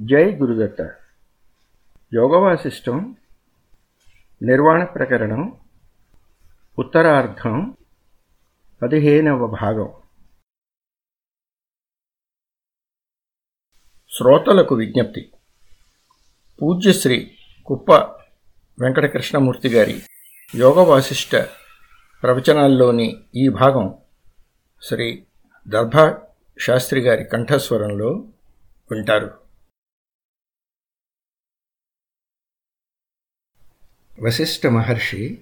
జై గురుదత్త. యోగవాసిష్టం నిర్వాణ ప్రకరణం ఉత్తరార్ధం పదిహేనవ భాగం. శ్రోతలకు విజ్ఞప్తి. పూజ్యశ్రీ కుప్ప వెంకటకృష్ణమూర్తి గారి యోగవాసిష్ట ప్రవచనాల్లోని ఈ భాగం శ్రీ దర్భా శాస్త్రి గారి కంఠస్వరంలో వింటారు. వశిష్ఠ మహర్షి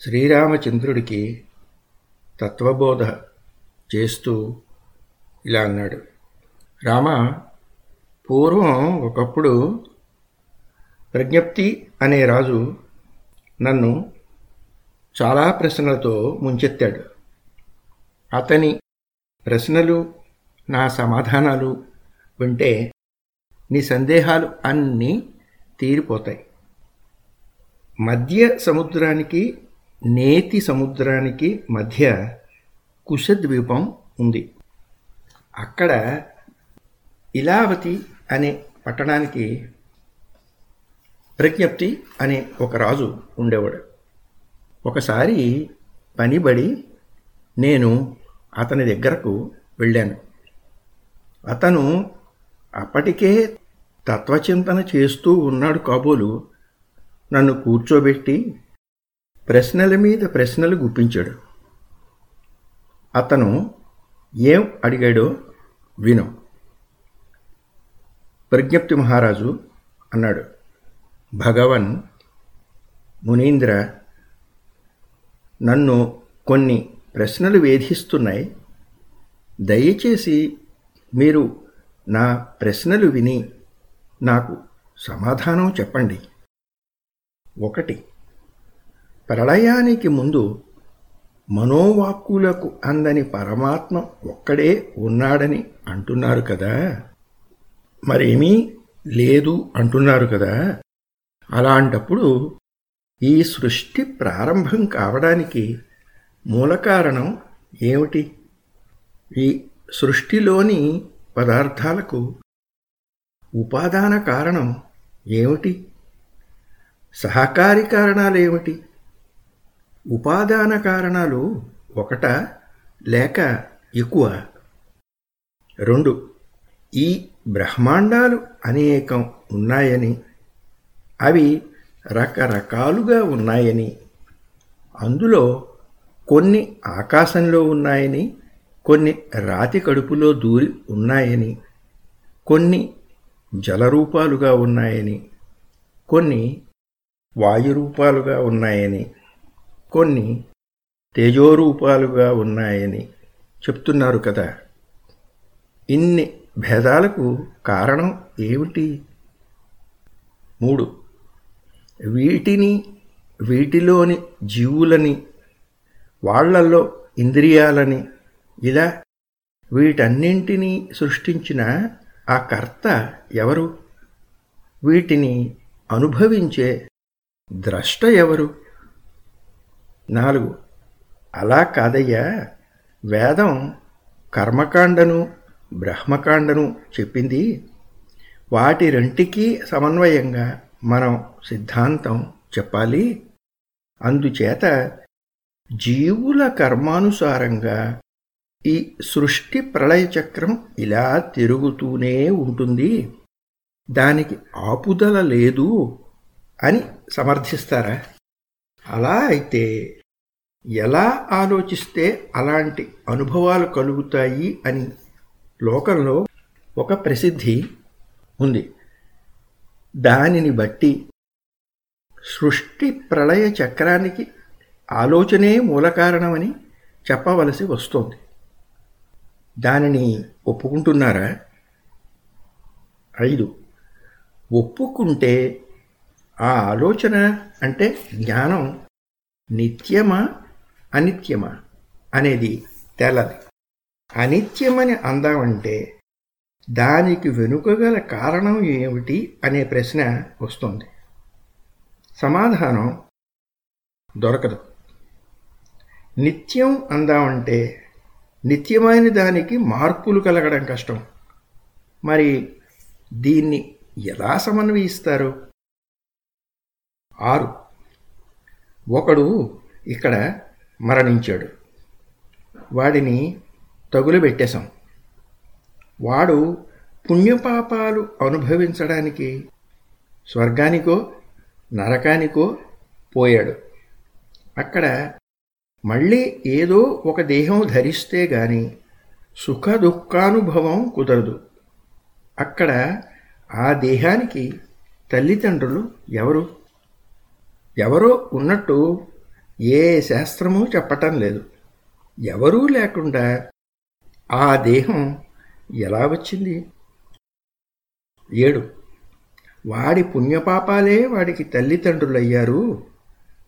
శ్రీరామచంద్రుడికి తత్వబోధ చేస్తూ ఇలా అన్నాడు. రామ పూర్వం ఒకప్పుడు ప్రజ్ఞప్తి అనే రాజు నన్ను చాలా ప్రశ్నలతో ముంచెత్తాడు. అతని ప్రశ్నలు నా సమాధానాలు వింటే నీ సందేహాలు అన్నీ తీరిపోతాయి. మధ్య సముద్రానికి నేతి సముద్రానికి మధ్య కుశద్వీపం ఉంది. అక్కడ ఇలావతి అనే పట్టణానికి ప్రజ్ఞప్తి అనే ఒక రాజు ఉండేవాడు. ఒకసారి పనిబడి నేను అతని దగ్గరకు వెళ్ళాను. అతను అప్పటికే తత్వచింతన చేస్తూ ఉన్నాడు కాబోలు. నన్ను కూర్చోబెట్టి ప్రశ్నల మీద ప్రశ్నలు గుప్పించాడు. అతను ఏం అడిగాడో విను. ప్రజ్ఞప్తి మహారాజు అన్నాడు. భగవన్ మునీంద్ర నన్ను కొన్ని ప్రశ్నలు వేధిస్తున్నాయి. దయచేసి మీరు నా ప్రశ్నలు విని నాకు సమాధానం చెప్పండి. ఒకటి. ప్రళయానికి ముందు మనోవాక్కులకు అందని పరమాత్మ ఒక్కడే ఉన్నాడని అంటున్నారు కదా. మరేమీ లేదు అంటున్నారు కదా. అలాంటప్పుడు ఈ సృష్టి ప్రారంభం కావడానికి మూల కారణం ఏమిటి? ఈ సృష్టిలోని పదార్థాలకు ఉపాదాన కారణం ఏమిటి? సహకారి కారణాలు ఏమిటి? ఉపాదాన కారణాలు ఒకట లేక ఎక్కువ? రెండు ఈ బ్రహ్మాండాలు అనేకం ఉన్నాయని అవి రకరకాలుగా ఉన్నాయని అందులో కొన్ని ఆకాశంలో ఉన్నాయని కొన్ని రాతి కడుపులో దూరి ఉన్నాయని కొన్ని జలరూపాలుగా ఉన్నాయని కొన్ని వాయురూపాలుగా ఉన్నాయని కొన్ని తేజోరూపాలుగా ఉన్నాయని చెప్తున్నారు కదా. ఇన్ని భేదాలకు కారణం ఏమిటి? మూడు. వీటిని వీటిలోని జీవులని వాళ్ళల్లో ఇంద్రియాలని ఇలా వీటన్నింటినీ సృష్టించిన ఆ కర్త ఎవరు? వీటిని అనుభవించే ద్రష్ట ఎవరు నాలుగు. అలా కాదయ్యా. వేదం కర్మకాండను బ్రహ్మకాండను చెప్పింది. వాటి రెంటికి సమన్వయంగా మనం సిద్ధాంతం చెప్పాలి. అందుచేత జీవుల కర్మానుసారంగా ఈ సృష్టి ప్రళయ చక్రం ఇలా తిరుగుతూనే ఉంటుంది. దానికి ఆపుదల లేదు. అని సమర్థిస్తారా? అలా అయితే ఎలా ఆలోచిస్తే అలాంటి అనుభవాలు కలుగుతాయి అని లోకంలో ఒక ప్రసిద్ధి ఉంది. దానిని బట్టి సృష్టి ప్రళయ చక్రానికి ఆలోచనే మూల కారణమని చెప్పవలసి వస్తోంది. దానిని ఒప్పుకుంటున్నారా? ఐదు. ఒప్పుకుంటే ఆ ఆలోచన అంటే జ్ఞానం నిత్యమా అనిత్యమా అనేది తెలది. అనిత్యమని అందామంటే దానికి వెనుకగల కారణం ఏమిటి అనే ప్రశ్న వస్తుంది. సమాధానం దొరకదు. నిత్యం అందామంటే నిత్యమైన దానికి మార్పులు కలగడం కష్టం. మరి దీన్ని ఎలా సమన్వయిస్తారు? ఆరు. ఒకడు ఇక్కడ మరణించాడు. వాడిని తగులు పెట్టేశాం వాడు పుణ్యపాపాలు అనుభవించడానికి స్వర్గానికో నరకానికో పోయాడు. అక్కడ మళ్ళీ ఏదో ఒక దేహం ధరిస్తే గాని సుఖ దుఃఖానుభవం కుదరదు. అక్కడ ఆ దేహానికి తల్లిదండ్రులు ఎవరు? ఎవరో ఉన్నట్టు ఏ శాస్త్రము చెప్పటం లేదు. ఎవరూ లేకుండా ఆ దేహం ఎలా వచ్చింది? ఏడు. వాడి పుణ్యపాపాలే వాడికి తల్లిదండ్రులయ్యారు.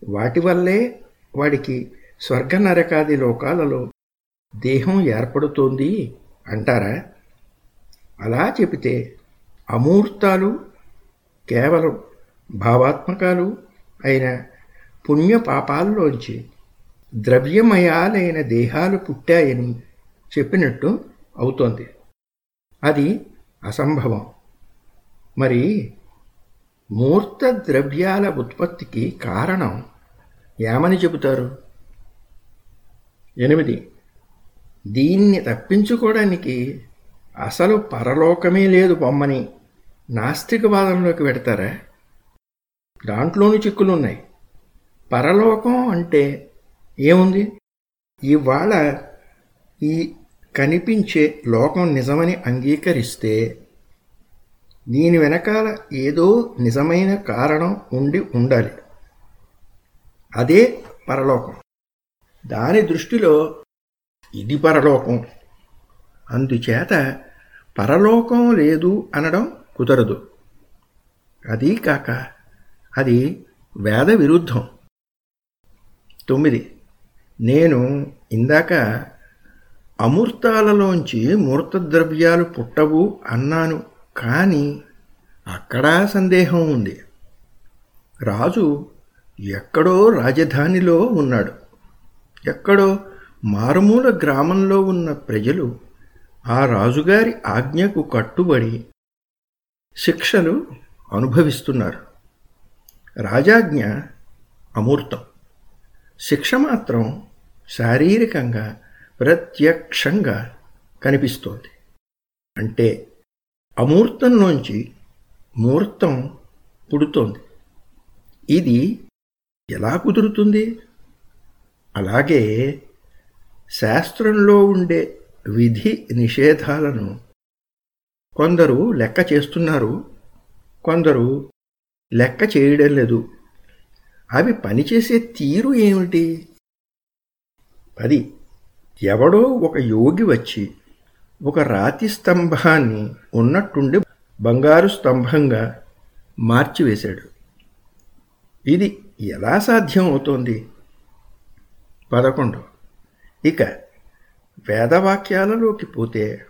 వాటి వల్లే వాడికి స్వర్గ నరకాది లోకాలలో దేహం ఏర్పడుతోంది అంటారా? అలా చెబితే అమూర్తాలు కేవలం భావాత్మకాలు అయిన పుణ్యపాపాల్లోంచి ద్రవ్యమయాలైన దేహాలు పుట్టాయని చెప్పినట్టు అవుతోంది. అది అసంభవం. మరి మూర్త ద్రవ్యాల ఉత్పత్తికి కారణం ఏమని చెబుతారు? ఎనిమిది. దీన్ని తప్పించుకోవడానికి అసలు పరలోకమే లేదు బొమ్మని నాస్తికవాదంలోకి పెడతారా? దాంట్లోని చిక్కులున్నాయి. పరలోకం అంటే ఏముంది? ఇవాళ ఈ కనిపించే లోకం నిజమని అంగీకరిస్తే దీని వెనకాల ఏదో నిజమైన కారణం ఉండి ఉండాలి. అదే పరలోకం. దాని దృష్టిలో ఇది పరలోకం. అందుచేత పరలోకం లేదు అనడం కుదరదు. అదీ కాక అది వేద విరుద్ధం తొమ్మిది. నేను ఇందాక అమూర్తాలలోంచి మూర్తద్రవ్యాలు పుట్టవు అన్నాను కానీ అక్కడా సందేహం ఉంది. రాజు ఎక్కడో రాజధానిలో ఉన్నాడు. ఎక్కడో మారుమూల గ్రామంలో ఉన్న ప్రజలు ఆ రాజుగారి ఆజ్ఞకు కట్టుబడి శిక్షలు అనుభవిస్తున్నారు. రాజాజ్ఞ అమూర్తం. శిక్ష మాత్రం శారీరకంగా ప్రత్యక్షంగా కనిపిస్తోంది. అంటే అమూర్తంలోంచి మూర్తం పుడుతోంది. ఇది ఎలా కుదురుతుంది? అలాగే శాస్త్రంలో ఉండే విధి నిషేధాలను కొందరు లెక్క చేస్తున్నారు కొందరు లెక్క చేయడం లేదు. అవి పనిచేసే తీరు ఏమిటి? అది ఎవడో ఒక యోగి వచ్చి ఒక రాతి స్తంభాన్ని ఉన్నట్టుండి బంగారు స్తంభంగా మార్చివేశాడు. ఇది ఎలా సాధ్యం అవుతోంది పదకొండు. ఇక వేదవాక్యాలలోకి పోతే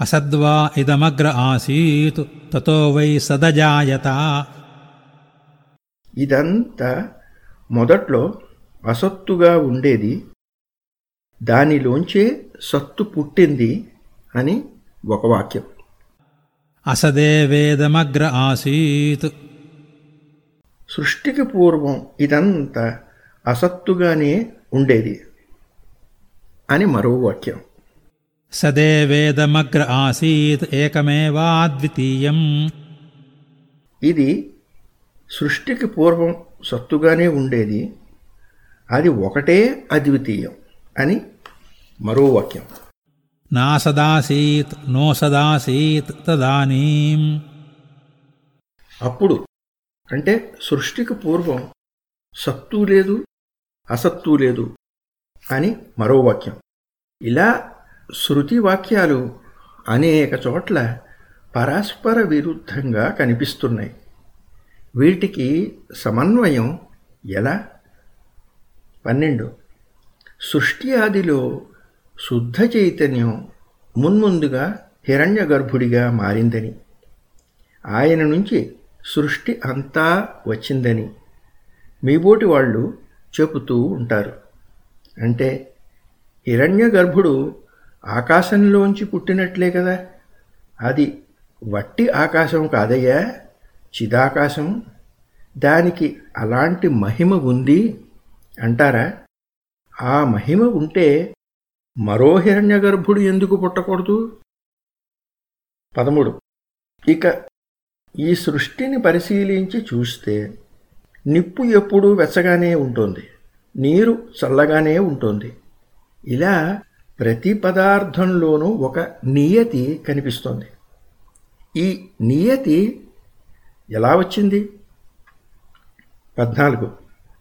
అసద్వా ఇదమగ్ర ఆసీత్ తతో వై సదజాయత. ఇదంతా మొదట్లో అసత్తుగా ఉండేది దానిలోంచే సత్తు పుట్టింది అని ఒక వాక్యం. అసదే వేదమగ్ర ఆసీత్. సృష్టికి పూర్వం ఇదంతా అసత్తుగానే ఉండేది అని మరో వాక్యం. సదే వేదమగ్ర ఆసీత్ ఏకమేవాద్వితీయం. ఇది సృష్టికి పూర్వం సత్తుగానే ఉండేది అది ఒకటే అద్వితీయం అని మరో వాక్యం. నా సదాసీత్ నో సదాసీత్ తదానీం. అప్పుడు అంటే సృష్టికి పూర్వం సత్తు లేదు అసత్తు లేదు అని మరో వాక్యం. ఇలా శృతి వాక్యాలు అనేక చోట్ల పరస్పర విరుద్ధంగా కనిపిస్తున్నాయి. వీటికి సమన్వయం ఎలా? పన్నెండు. సృష్టి ఆదిలో శుద్ధ చైతన్యం మున్ముందుగా హిరణ్య గర్భుడిగా మారిందని ఆయన నుంచి సృష్టి అంతా వచ్చిందని మీబోటి వాళ్ళు చెబుతూ ఉంటారు. అంటే హిరణ్య గర్భుడు ఆకాశంలోంచి పుట్టినట్లే కదా. అది వట్టి ఆకాశం కాదయ్యా చిదాకాశం. దానికి అలాంటి మహిమ ఉంది అంటారా? ఆ మహిమ ఉంటే మరో హిరణ్య గర్భుడు ఎందుకు పుట్టకూడదు? పదమూడు. ఇక ఈ సృష్టిని పరిశీలించి చూస్తే నిప్పు ఎప్పుడూ వెచ్చగానే ఉంటుంది. నీరు చల్లగానే ఉంటుంది. ఇలా ప్రతి పదార్థంలోనూ ఒక నియతి కనిపిస్తోంది. ఈ నియతి ఎలా వచ్చింది? పద్నాలుగు.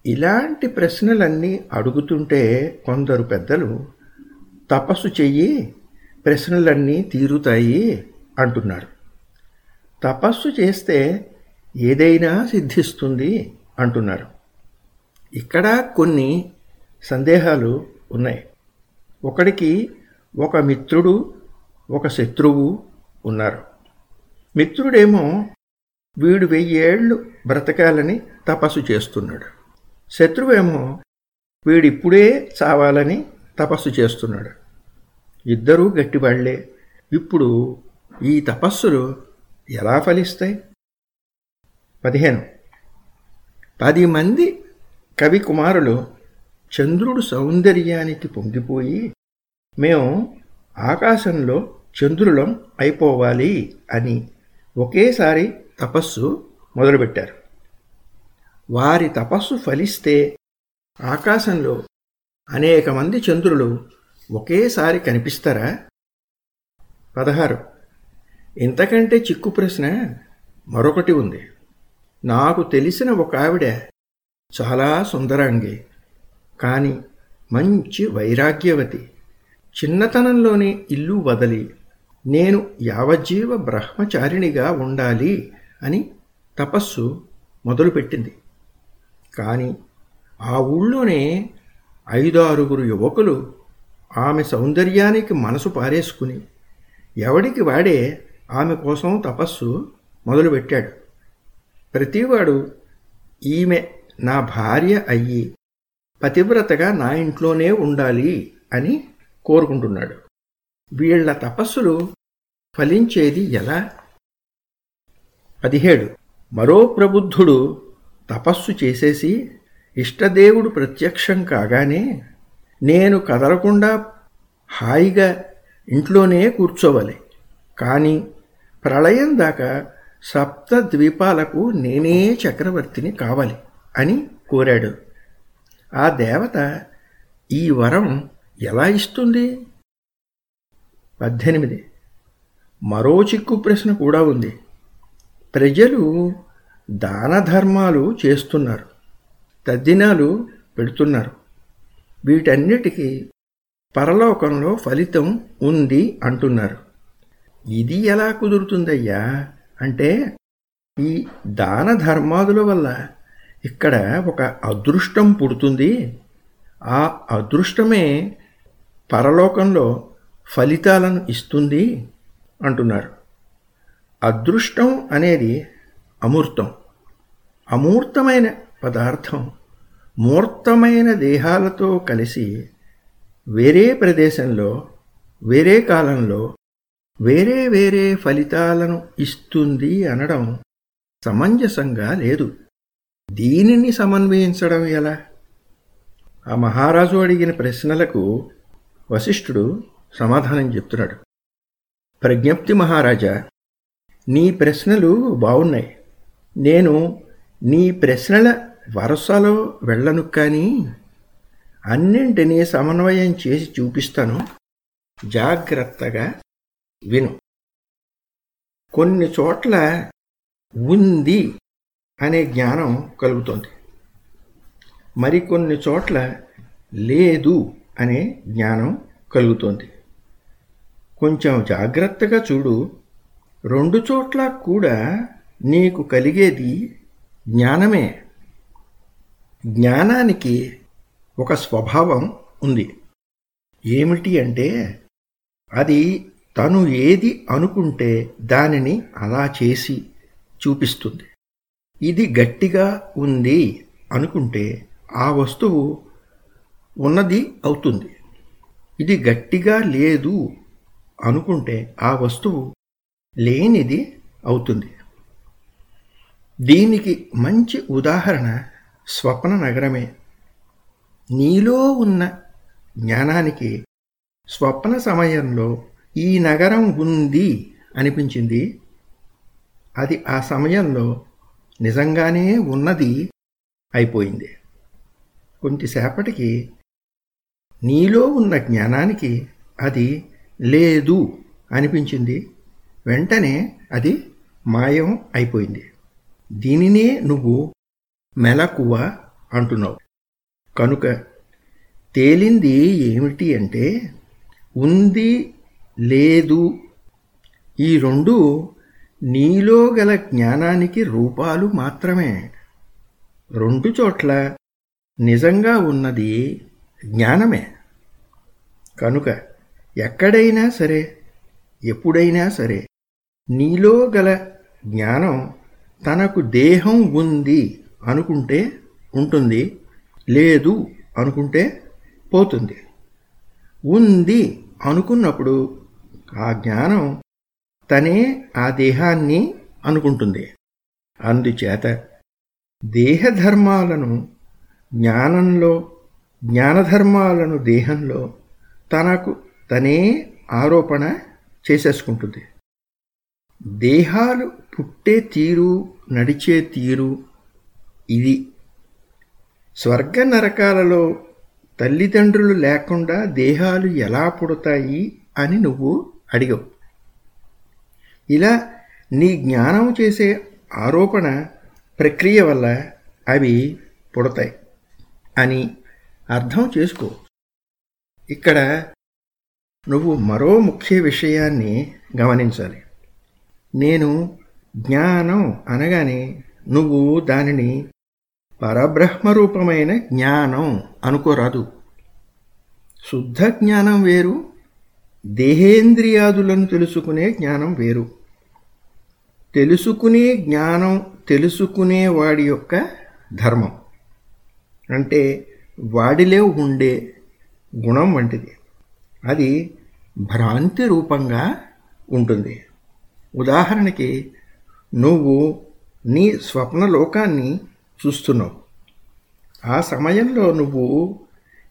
ఇలాంటి ప్రశ్నలన్నీ అడుగుతుంటే కొందరు పెద్దలు తపస్సు చెయ్యి ప్రశ్నలన్నీ తీరుతాయి అంటున్నారు. తపస్సు చేస్తే ఏదైనా సిద్ధిస్తుంది అంటున్నారు. ఇక్కడ కొన్ని సందేహాలు ఉన్నాయి. ఒకడికి ఒక మిత్రుడు ఒక శత్రువు ఉన్నారు. మిత్రుడేమో వీడు వెయ్యేళ్ళు బ్రతకాలని తపస్సు చేస్తున్నాడు. శత్రువేమో వీడిప్పుడే చావాలని తపస్సు చేస్తున్నాడు. ఇద్దరూ గట్టివాళ్ళే. ఇప్పుడు ఈ తపస్సులు ఎలా ఫలిస్తాయి? పదిహేను. పది మంది కవి కుమారులు చంద్రుడు సౌందర్యానికి పొంగిపోయి మేము ఆకాశంలో చంద్రులం అయిపోవాలి అని ఒకేసారి తపస్సు మొదలుపెట్టారు. వారి తపస్సు ఫలిస్తే ఆకాశంలో అనేక మంది చంద్రులు ఒకేసారి కనిపిస్తారా? పదహారు. ఇంతకంటే చిక్కు ప్రశ్న మరొకటి ఉంది. నాకు తెలిసిన ఒక ఆవిడ చాలా సుందరాంగి. కానీ మంచి వైరాగ్యవతి. చిన్నతనంలోనే ఇల్లు వదలి నేను యావజ్జీవ బ్రహ్మచారిణిగా ఉండాలి అని తపస్సు మొదలుపెట్టింది. కానీ ఆ ఊళ్ళోనే ఐదారుగురు యువకులు ఆమె సౌందర్యానికి మనసు పారేసుకుని ఎవడికి వాడే ఆమె కోసం తపస్సు మొదలుపెట్టాడు. ప్రతివాడు ఈమె నా భార్య అయ్యి పతివ్రతగా నా ఇంట్లోనే ఉండాలి అని కోరుకుంటున్నాడు. వీళ్ళ తపస్సులు ఫలించేది ఎలా? పదిహేడు. మరో ప్రబుద్ధుడు తపస్సు చేసేసి ఇష్టదేవుడు ప్రత్యక్షం కాగానే నేను కదలకుండా హాయిగా ఇంట్లోనే కూర్చోవాలి. కానీ ప్రళయం దాకా సప్త ద్వీపాలకు నేనే చక్రవర్తిని కావాలి అని కోరాడు. ఆ దేవత ఈ వరం ఎలా ఇస్తుంది? పద్దెనిమిది. మరో చిక్కు ప్రశ్న కూడా ఉంది. ప్రజలు దాన ధర్మాలు చేస్తున్నారు. తద్దినాలు పెడుతున్నారు. వీటన్నిటికీ పరలోకంలో ఫలితం ఉంది అంటున్నారు. ఇది ఎలా కుదురుతుందయ్యా? అంటే ఈ దాన ధర్మాదుల వల్ల ఇక్కడ ఒక అదృష్టం పుడుతుంది. ఆ అదృష్టమే పరలోకంలో ఫలితాలను ఇస్తుంది అంటున్నారు. అదృష్టం అనేది అమూర్తం. అమూర్తమైన పదార్థం మూర్తమైన దేహాలతో కలిసి వేరే ప్రదేశంలో వేరే కాలంలో వేరే వేరే ఫలితాలను ఇస్తుంది అనడం సమంజసంగా లేదు. దీనిని సమన్వయించడం ఎలా? ఆ మహారాజు అడిగిన ప్రశ్నలకు వశిష్ఠుడు సమాధానం చెప్తున్నాడు. ప్రజ్ఞప్తి మహారాజా నీ ప్రశ్నలు బాగున్నాయి నేను నీ ప్రశ్నల వరుసలో వెళ్ళను కానీ అన్నింటినీ సమన్వయం చేసి చూపిస్తాను. జాగ్రత్తగా విను. కొన్ని చోట్ల ఉంది అనే జ్ఞానం కలుగుతుంది. మరికొన్ని చోట్ల లేదు అనే జ్ఞానం కలుగుతుంది. కొంచెం జాగ్రత్తగా చూడు. రెండు చోట్ల కూడా నీకు కలిగేది జ్ఞానమే. జ్ఞానానికి ఒక స్వభావం ఉంది. ఏమిటి అంటే అది తను ఏది అనుకుంటే దానిని అలా చేసి చూపిస్తుంది. ఇది గట్టిగా ఉంది అనుకుంటే ఆ వస్తువు ఉన్నది అవుతుంది. ఇది గట్టిగా లేదు అనుకుంటే ఆ వస్తువు లేనిది అవుతుంది. దీనికి మంచి ఉదాహరణ స్వప్న నగరమే. నీలో ఉన్న జ్ఞానానికి స్వప్న సమయంలో ఈ నగరం ఉంది అనిపించింది. అది ఆ సమయంలో నిజంగానే ఉన్నది అయిపోయింది. కొంతసేపటికి నీలో ఉన్న జ్ఞానానికి అది లేదు అనిపించింది. వెంటనే అది మాయం అయిపోయింది. దీనినే నువ్వు మెలకువ అంటున్నావు. కనుక తేలింది ఏమిటి అంటే ఉంది లేదు ఈ రెండు నీలో గల జ్ఞానానికి రూపాలు మాత్రమే. రెండు చోట్ల నిజంగా ఉన్నది జ్ఞానమే. కనుక ఎక్కడైనా సరే ఎప్పుడైనా సరే నీలో గల జ్ఞానం తనకు దేహం ఉంది అనుకుంటే ఉంటుంది లేదు అనుకుంటే పోతుంది. ఉంది అనుకున్నప్పుడు ఆ జ్ఞానం తనే ఆ దేహాన్ని అనుకుంటుంది. అందుచేత దేహధర్మాలను జ్ఞానంలో జ్ఞానధర్మాలను దేహంలో తనకు తనే ఆరోపణ చేసేసుకుంటుంది. దేహాలు పుట్టే తీరు నడిచే తీరు ఇది. స్వర్గ నరకాలలో తల్లిదండ్రులు లేకుండా దేహాలు ఎలా పుడతాయి అని నువ్వు అడిగవు. ఇలా నీ జ్ఞానం చేసే ఆరోపణ ప్రక్రియ వల్ల అవి పుడతాయి అని అర్థం చేసుకో. ఇక్కడ నువ్వు మరో ముఖ్య విషయాన్ని గమనించాలి. నేను జ్ఞానం అనగానే నువ్వు దానిని పరబ్రహ్మరూపమైన జ్ఞానం అనుకోరాదు. శుద్ధ జ్ఞానం వేరు దేహేంద్రియాదులను తెలుసుకునే జ్ఞానం వేరు. తెలుసుకునే జ్ఞానం తెలుసుకునే వాడి యొక్క ధర్మం. అంటే వాడిలో ఉండే గుణం వంటిది. అది భ్రాంతి రూపంగా ఉంటుంది. ఉదాహరణకి నువ్వు నీ స్వప్న లోకాన్ని చూస్తున్నావు. ఆ సమయంలో నువ్వు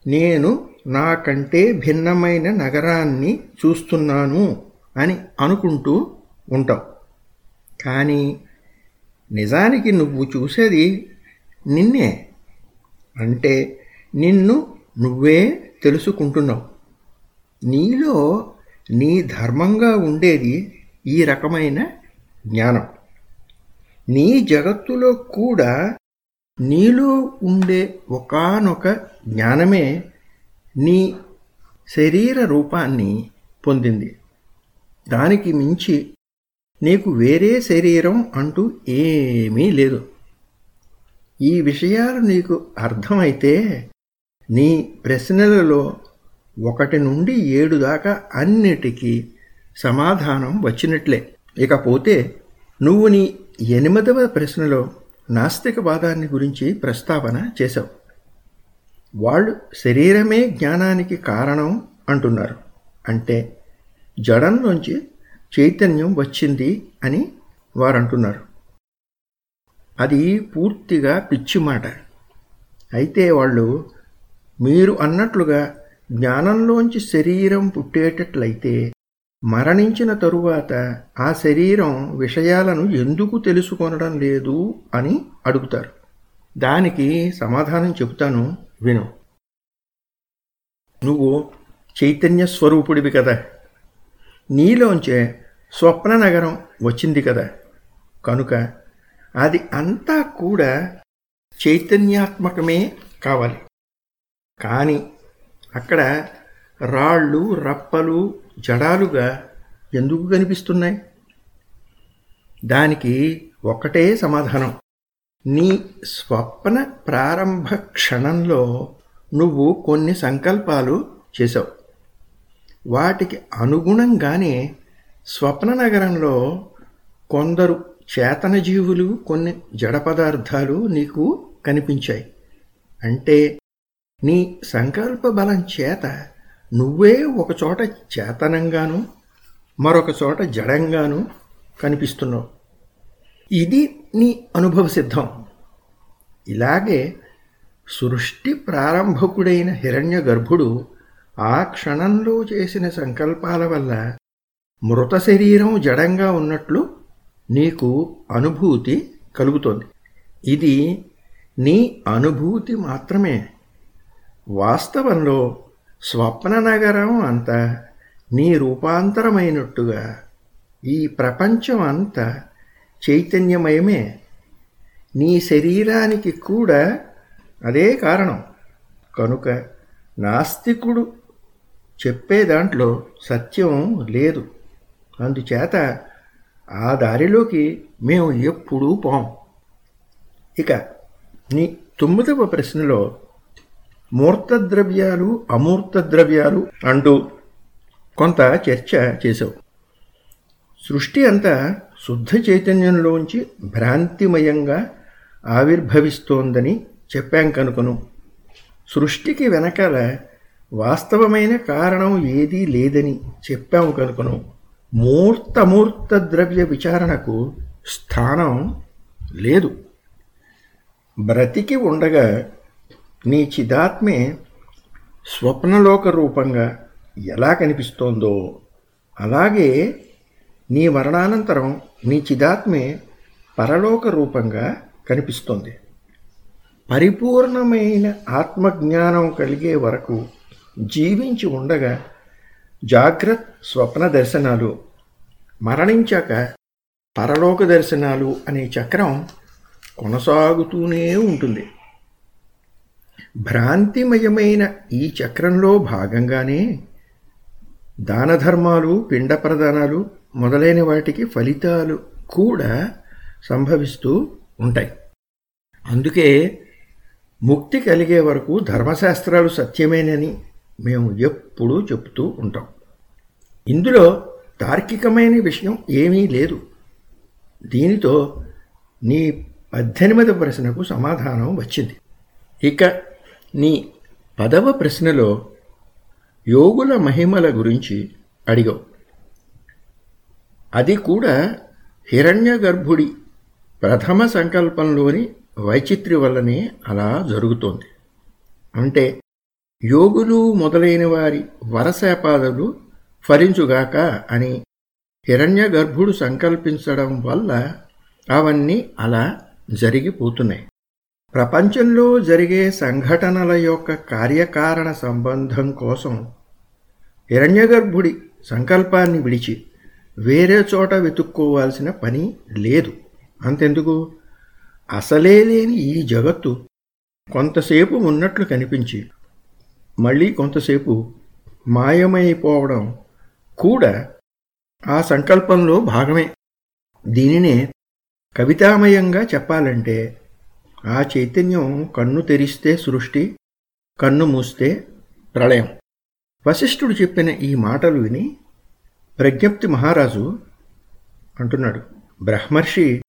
నేను నాకంటే భిన్నమైన నగరాన్ని చూస్తున్నాను అని అనుకుంటూ ఉంటావు. కానీ నిజానికి నువ్వు చూసేది నిన్నే. అంటే నిన్ను నువ్వే తెలుసుకుంటున్నావు. నీలో నీ ధర్మంగా ఉండేది ఈ రకమైన జ్ఞానం. నీ జగత్తులో కూడా నీలో ఉండే ఒకనొక జ్ఞానమే నీ శరీర రూపాన్ని పొందింది. దానికి మించి నీకు వేరే శరీరం అంటూ ఏమీ లేదు. ఈ విషయాలు నీకు అర్థమైతే నీ ప్రశ్నలలో ఒకటి నుండి ఏడు దాకా అన్నిటికీ సమాధానం వచ్చినట్లే. ఇకపోతే నువ్వు నీ ఎనిమిదవ ప్రశ్నలో నాస్తికవాదాన్ని గురించి ప్రస్తావన చేశావు. వాళ్ళు శరీరమే జ్ఞానానికి కారణం అంటున్నారు. అంటే జడంలోంచి చైతన్యం వచ్చింది అని వారంటున్నారు. అది పూర్తిగా పిచ్చి మాట. అయితే వాళ్ళు మీరు అన్నట్లుగా జ్ఞానంలోంచి శరీరం పుట్టేటట్లయితే మరణించిన తరువాత ఆ శరీరం విషయాలను ఎందుకు తెలుసుకొనడం లేదు అని అడుగుతారు. దానికి సమాధానం చెబుతాను. విను. నువ్వు చైతన్య స్వరూపుడివి కదా. నీలోంచే స్వప్న నగరం వచ్చింది కదా. కనుక అది అంతా కూడా చైతన్యాత్మకమే కావాలి. కానీ అక్కడ రాళ్ళు రప్పలు జడాలుగా ఎందుకు కనిపిస్తున్నాయి? దానికి ఒకటే సమాధానం. నీ స్వప్న ప్రారంభ క్షణంలో నువ్వు కొన్ని సంకల్పాలు చేశావు. వాటికి అనుగుణంగానే స్వప్న నగరంలో కొందరు చేతన జీవులు కొన్ని జడ పదార్థాలు నీకు కనిపించాయి. అంటే నీ సంకల్ప బలం చేత నువ్వే ఒకచోట చేతనంగాను మరొక చోట జడంగాను కనిపిస్తున్నావు. ఇది నీ అనుభవ సిద్ధం. ఇలాగే సృష్టి ప్రారంభకుడైన హిరణ్య గర్భుడు ఆ క్షణంలో చేసిన సంకల్పాల వల్ల మృత శరీరం జడంగా ఉన్నట్లు నీకు అనుభూతి కలుగుతోంది. ఇది నీ అనుభూతి మాత్రమే. వాస్తవంలో స్వప్న నగరం అంతా నీ రూపాంతరమైనట్టుగా ఈ ప్రపంచం అంతా చైతన్యమయమే. నీ శరీరానికి కూడా అదే కారణం. కనుక నాస్తికుడు చెప్పే దాంట్లో సత్యం లేదు. అందుచేత ఆ దారిలోకి మేము ఎప్పుడూ పోం. ఇక నీ తొమ్మిదవ ప్రశ్నలో మూర్త ద్రవ్యాలు అమూర్త ద్రవ్యాలు అంటూ కొంత చర్చ చేశావు. సృష్టి అంతా శుద్ధ చైతన్యంలోంచి భ్రాంతిమయంగా ఆవిర్భవిస్తోందని చెప్పాం కనుకను. సృష్టికి వెనకాల వాస్తవమైన కారణం ఏదీ లేదని చెప్పాము కనుకను. మూర్తమూర్త ద్రవ్య విచారణకు స్థానం లేదు. బ్రతికి ఉండగా నీ చిదాత్మే స్వప్నలోక రూపంగా ఎలా కనిపిస్తోందో అలాగే నీ మరణానంతరం నీ చిదాత్మే పరలోక రూపంగా కనిపిస్తుంది. పరిపూర్ణమైన ఆత్మజ్ఞానం కలిగే వరకు జీవించి ఉండగా జాగ్రత్త స్వప్న దర్శనాలు మరణించాక పరలోక దర్శనాలు అనే చక్రం కొనసాగుతూనే ఉంటుంది. భ్రాంతిమయమైన ఈ చక్రంలో భాగంగానే దానధర్మాలు పిండ ప్రదానాలు మొదలైన వాటికి ఫలితాలు కూడా సంభవిస్తూ ఉంటాయి. అందుకే ముక్తి కలిగే వరకు ధర్మశాస్త్రాలు సత్యమేనని మేము ఎప్పుడూ చెప్తూ ఉంటాం. ఇందులో తార్కికమైన విషయం ఏమీ లేదు. దీనితో నీ పద్దెనిమిది ప్రశ్నకు సమాధానం వచ్చింది. ఇక నీ పదవ ప్రశ్నలో యోగుల మహిమల గురించి అడిగావు. అది కూడా హిరణ్య గర్భుడి ప్రథమ సంకల్పంలోని వైచిత్రి వల్లనే అలా జరుగుతోంది. అంటే యోగులు మొదలైన వారి వరశాపాదలు ఫలించుగాక అని హిరణ్య గర్భుడు సంకల్పించడం వల్ల అవన్నీ అలా జరిగిపోతున్నాయి. ప్రపంచంలో జరిగే సంఘటనల యొక్క కార్యకారణ సంబంధం కోసం హిరణ్యగర్భుడి సంకల్పాన్ని విడిచి వేరే చోట వెతుక్కోవాల్సిన పని లేదు. అంతెందుకు? అసలే లేని ఈ జగత్తు కొంతసేపు ఉన్నట్లు కనిపించి మళ్ళీ కొంతసేపు మాయమైపోవడం కూడా ఆ సంకల్పంలో భాగమే. దీనినే కవితామయంగా చెప్పాలంటే ఆ చైతన్యం కన్ను తెరిస్తే సృష్టి కన్ను మూస్తే ప్రళయం. వశిష్ఠుడు చెప్పిన ఈ మాటలు విని ప్రజ్ఞప్తి మహారాజు అంటున్నాడు. బ్రహ్మర్షి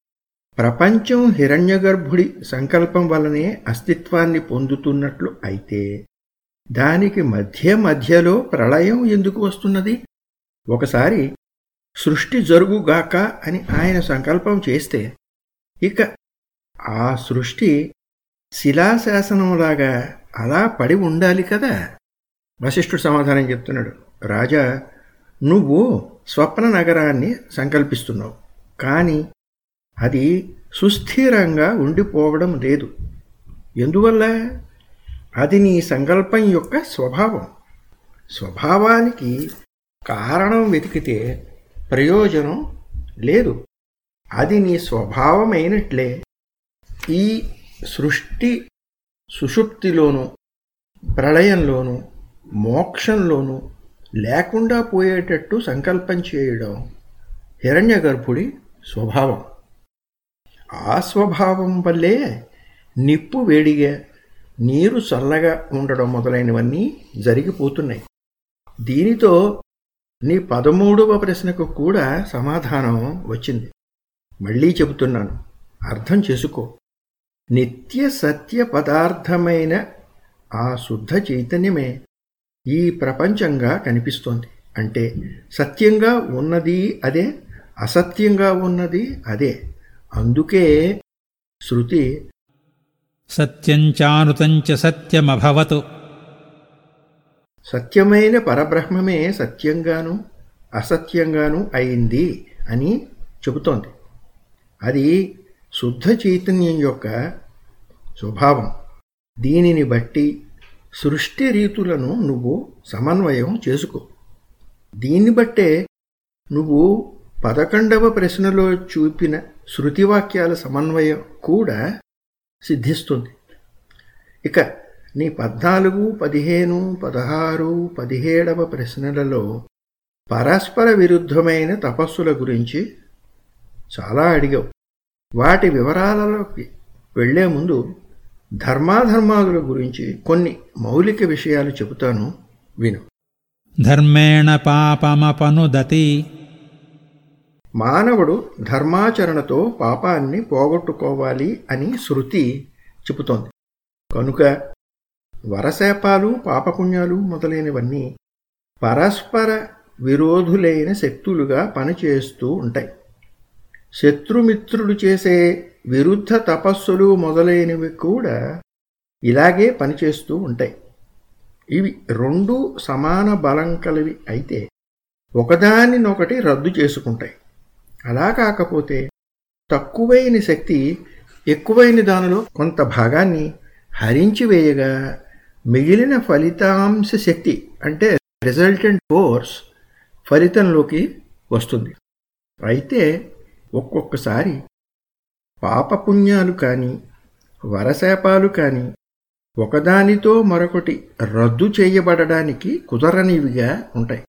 ప్రపంచం హిరణ్యగర్భుడి సంకల్పం వలనే అస్తిత్వాన్ని పొందుతున్నట్లు అయితే దానికి మధ్య మధ్యలో ప్రళయం ఎందుకు వస్తున్నది? ఒకసారి సృష్టి జరుగుగాక అని ఆయన సంకల్పం చేస్తే ఇక ఆ సృష్టి శిలాశాసనంలాగా అలా పడి ఉండాలి కదా? వశిష్ఠుడు సమాధానం చెప్తున్నాడు. రాజా నువ్వు స్వప్న నగరాన్ని సంకల్పిస్తున్నావు. కానీ అది సుస్థిరంగా ఉండిపోవడం లేదు. ఎందువల్ల? అది నీ సంకల్పం యొక్క స్వభావం. స్వభావానికి కారణం వెతికితే ప్రయోజనం లేదు. అది నీ స్వభావమైనట్లే. ఈ సృష్టి సుషుప్తిలోనూ ప్రళయంలోనూ మోక్షంలోనూ లేకుండా పోయేటట్టు సంకల్పం చేయడం హిరణ్యగర్భుడి స్వభావం. ఆ స్వభావం వల్లే నిప్పు వేడిగా నీరు చల్లగా ఉండడం మొదలైనవన్నీ జరిగిపోతున్నాయి. దీనితో నీ పదమూడవ ప్రశ్నకు కూడా సమాధానం వచ్చింది. మళ్ళీ చెబుతున్నాను అర్థం చేసుకో. నిత్య సత్య పదార్థమైన ఆ శుద్ధ చైతన్యమే ఈ ప్రపంచంగా కనిపిస్తోంది. అంటే సత్యంగా ఉన్నది అదే అసత్యంగా ఉన్నది అదే. అందుకే శృతి సత్యంచానుతంచ సత్యమభవతు. సత్యమైన పరబ్రహ్మమే సత్యంగాను అసత్యంగాను అయింది అని చెబుతోంది. అది శుద్ధ చైతన్యం యొక్క స్వభావం. దీనిని బట్టి సృష్టి రీతులను నువ్వు సమన్వయం చేసుకో. దీన్ని బట్టే నువ్వు పదకొండవ ప్రశ్నలో చూపిన శృతివాక్యాల సమన్వయం కూడా సిద్ధిస్తుంది. ఇక నీ పద్నాలుగు పదిహేను పదహారు పదిహేడవ ప్రశ్నలలో పరస్పర విరుద్ధమైన తపస్సుల గురించి చాలా అడిగావు. వాటి వివరాలలోకి వెళ్ళే ముందు ధర్మాధర్మాదుల గురించి కొన్ని మౌలిక విషయాలు చెబుతాను విను. ధర్మేణ పాపమపనుదతి. మానవుడు ధర్మాచరణతో పాపాన్ని పోగొట్టుకోవాలి అని శృతి చెబుతోంది. కనుక వరశాపాలు పాపపుణ్యాలు మొదలైనవన్నీ పరస్పర విరోధులైన శక్తులుగా పనిచేస్తూ ఉంటాయి. శత్రుమిత్రుడు చేసే విరుద్ధ తపస్సులు మొదలైనవి కూడా ఇలాగే పనిచేస్తూ ఉంటాయి. ఇవి రెండు సమాన బలం కలివి అయితే ఒకదానినొకటి రద్దు చేసుకుంటాయి. అలా కాకపోతే తక్కువైన శక్తి ఎక్కువైన దానిలో కొంత భాగాన్ని హరించి వేయగా మిగిలిన ఫలితాంశ శక్తి అంటే రిజల్టెంట్ ఫోర్స్ ఫలితంలోకి వస్తుంది. అయితే ఒక్కొక్కసారి పాపపుణ్యాలు కానీ వరశాపాలు కానీ ఒకదానితో మరొకటి రద్దు చేయబడడానికి కుదరనివిగా ఉంటాయి.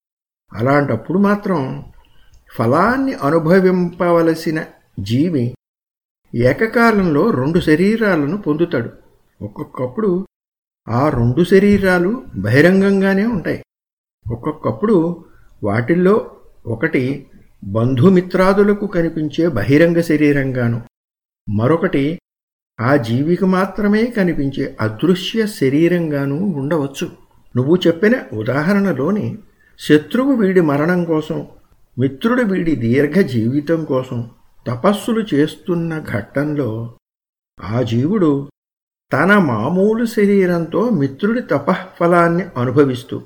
అలాంటప్పుడు మాత్రం ఫలాన్ని అనుభవింపవలసిన జీవి ఏకకాలంలో రెండు శరీరాలను పొందుతాడు. ఒక్కొక్కప్పుడు ఆ రెండు శరీరాలు బహిరంగంగానే ఉంటాయి. ఒక్కొక్కప్పుడు వాటిల్లో ఒకటి బంధుమిత్రాదులకు కనిపించే బహిరంగ శరీరంగాను మరొకటి ఆ జీవికి మాత్రమే కనిపించే అదృశ్య శరీరంగానూ ఉండవచ్చు. నువ్వు చెప్పిన ఉదాహరణలోని శత్రువు వీడి మరణం కోసం మిత్రుడు వీడి దీర్ఘ జీవితం కోసం తపస్సులు చేస్తున్న ఘట్టంలో ఆ జీవుడు తన మామూలు శరీరంతో మిత్రుడి తపఃఫలాన్ని అనుభవిస్తూ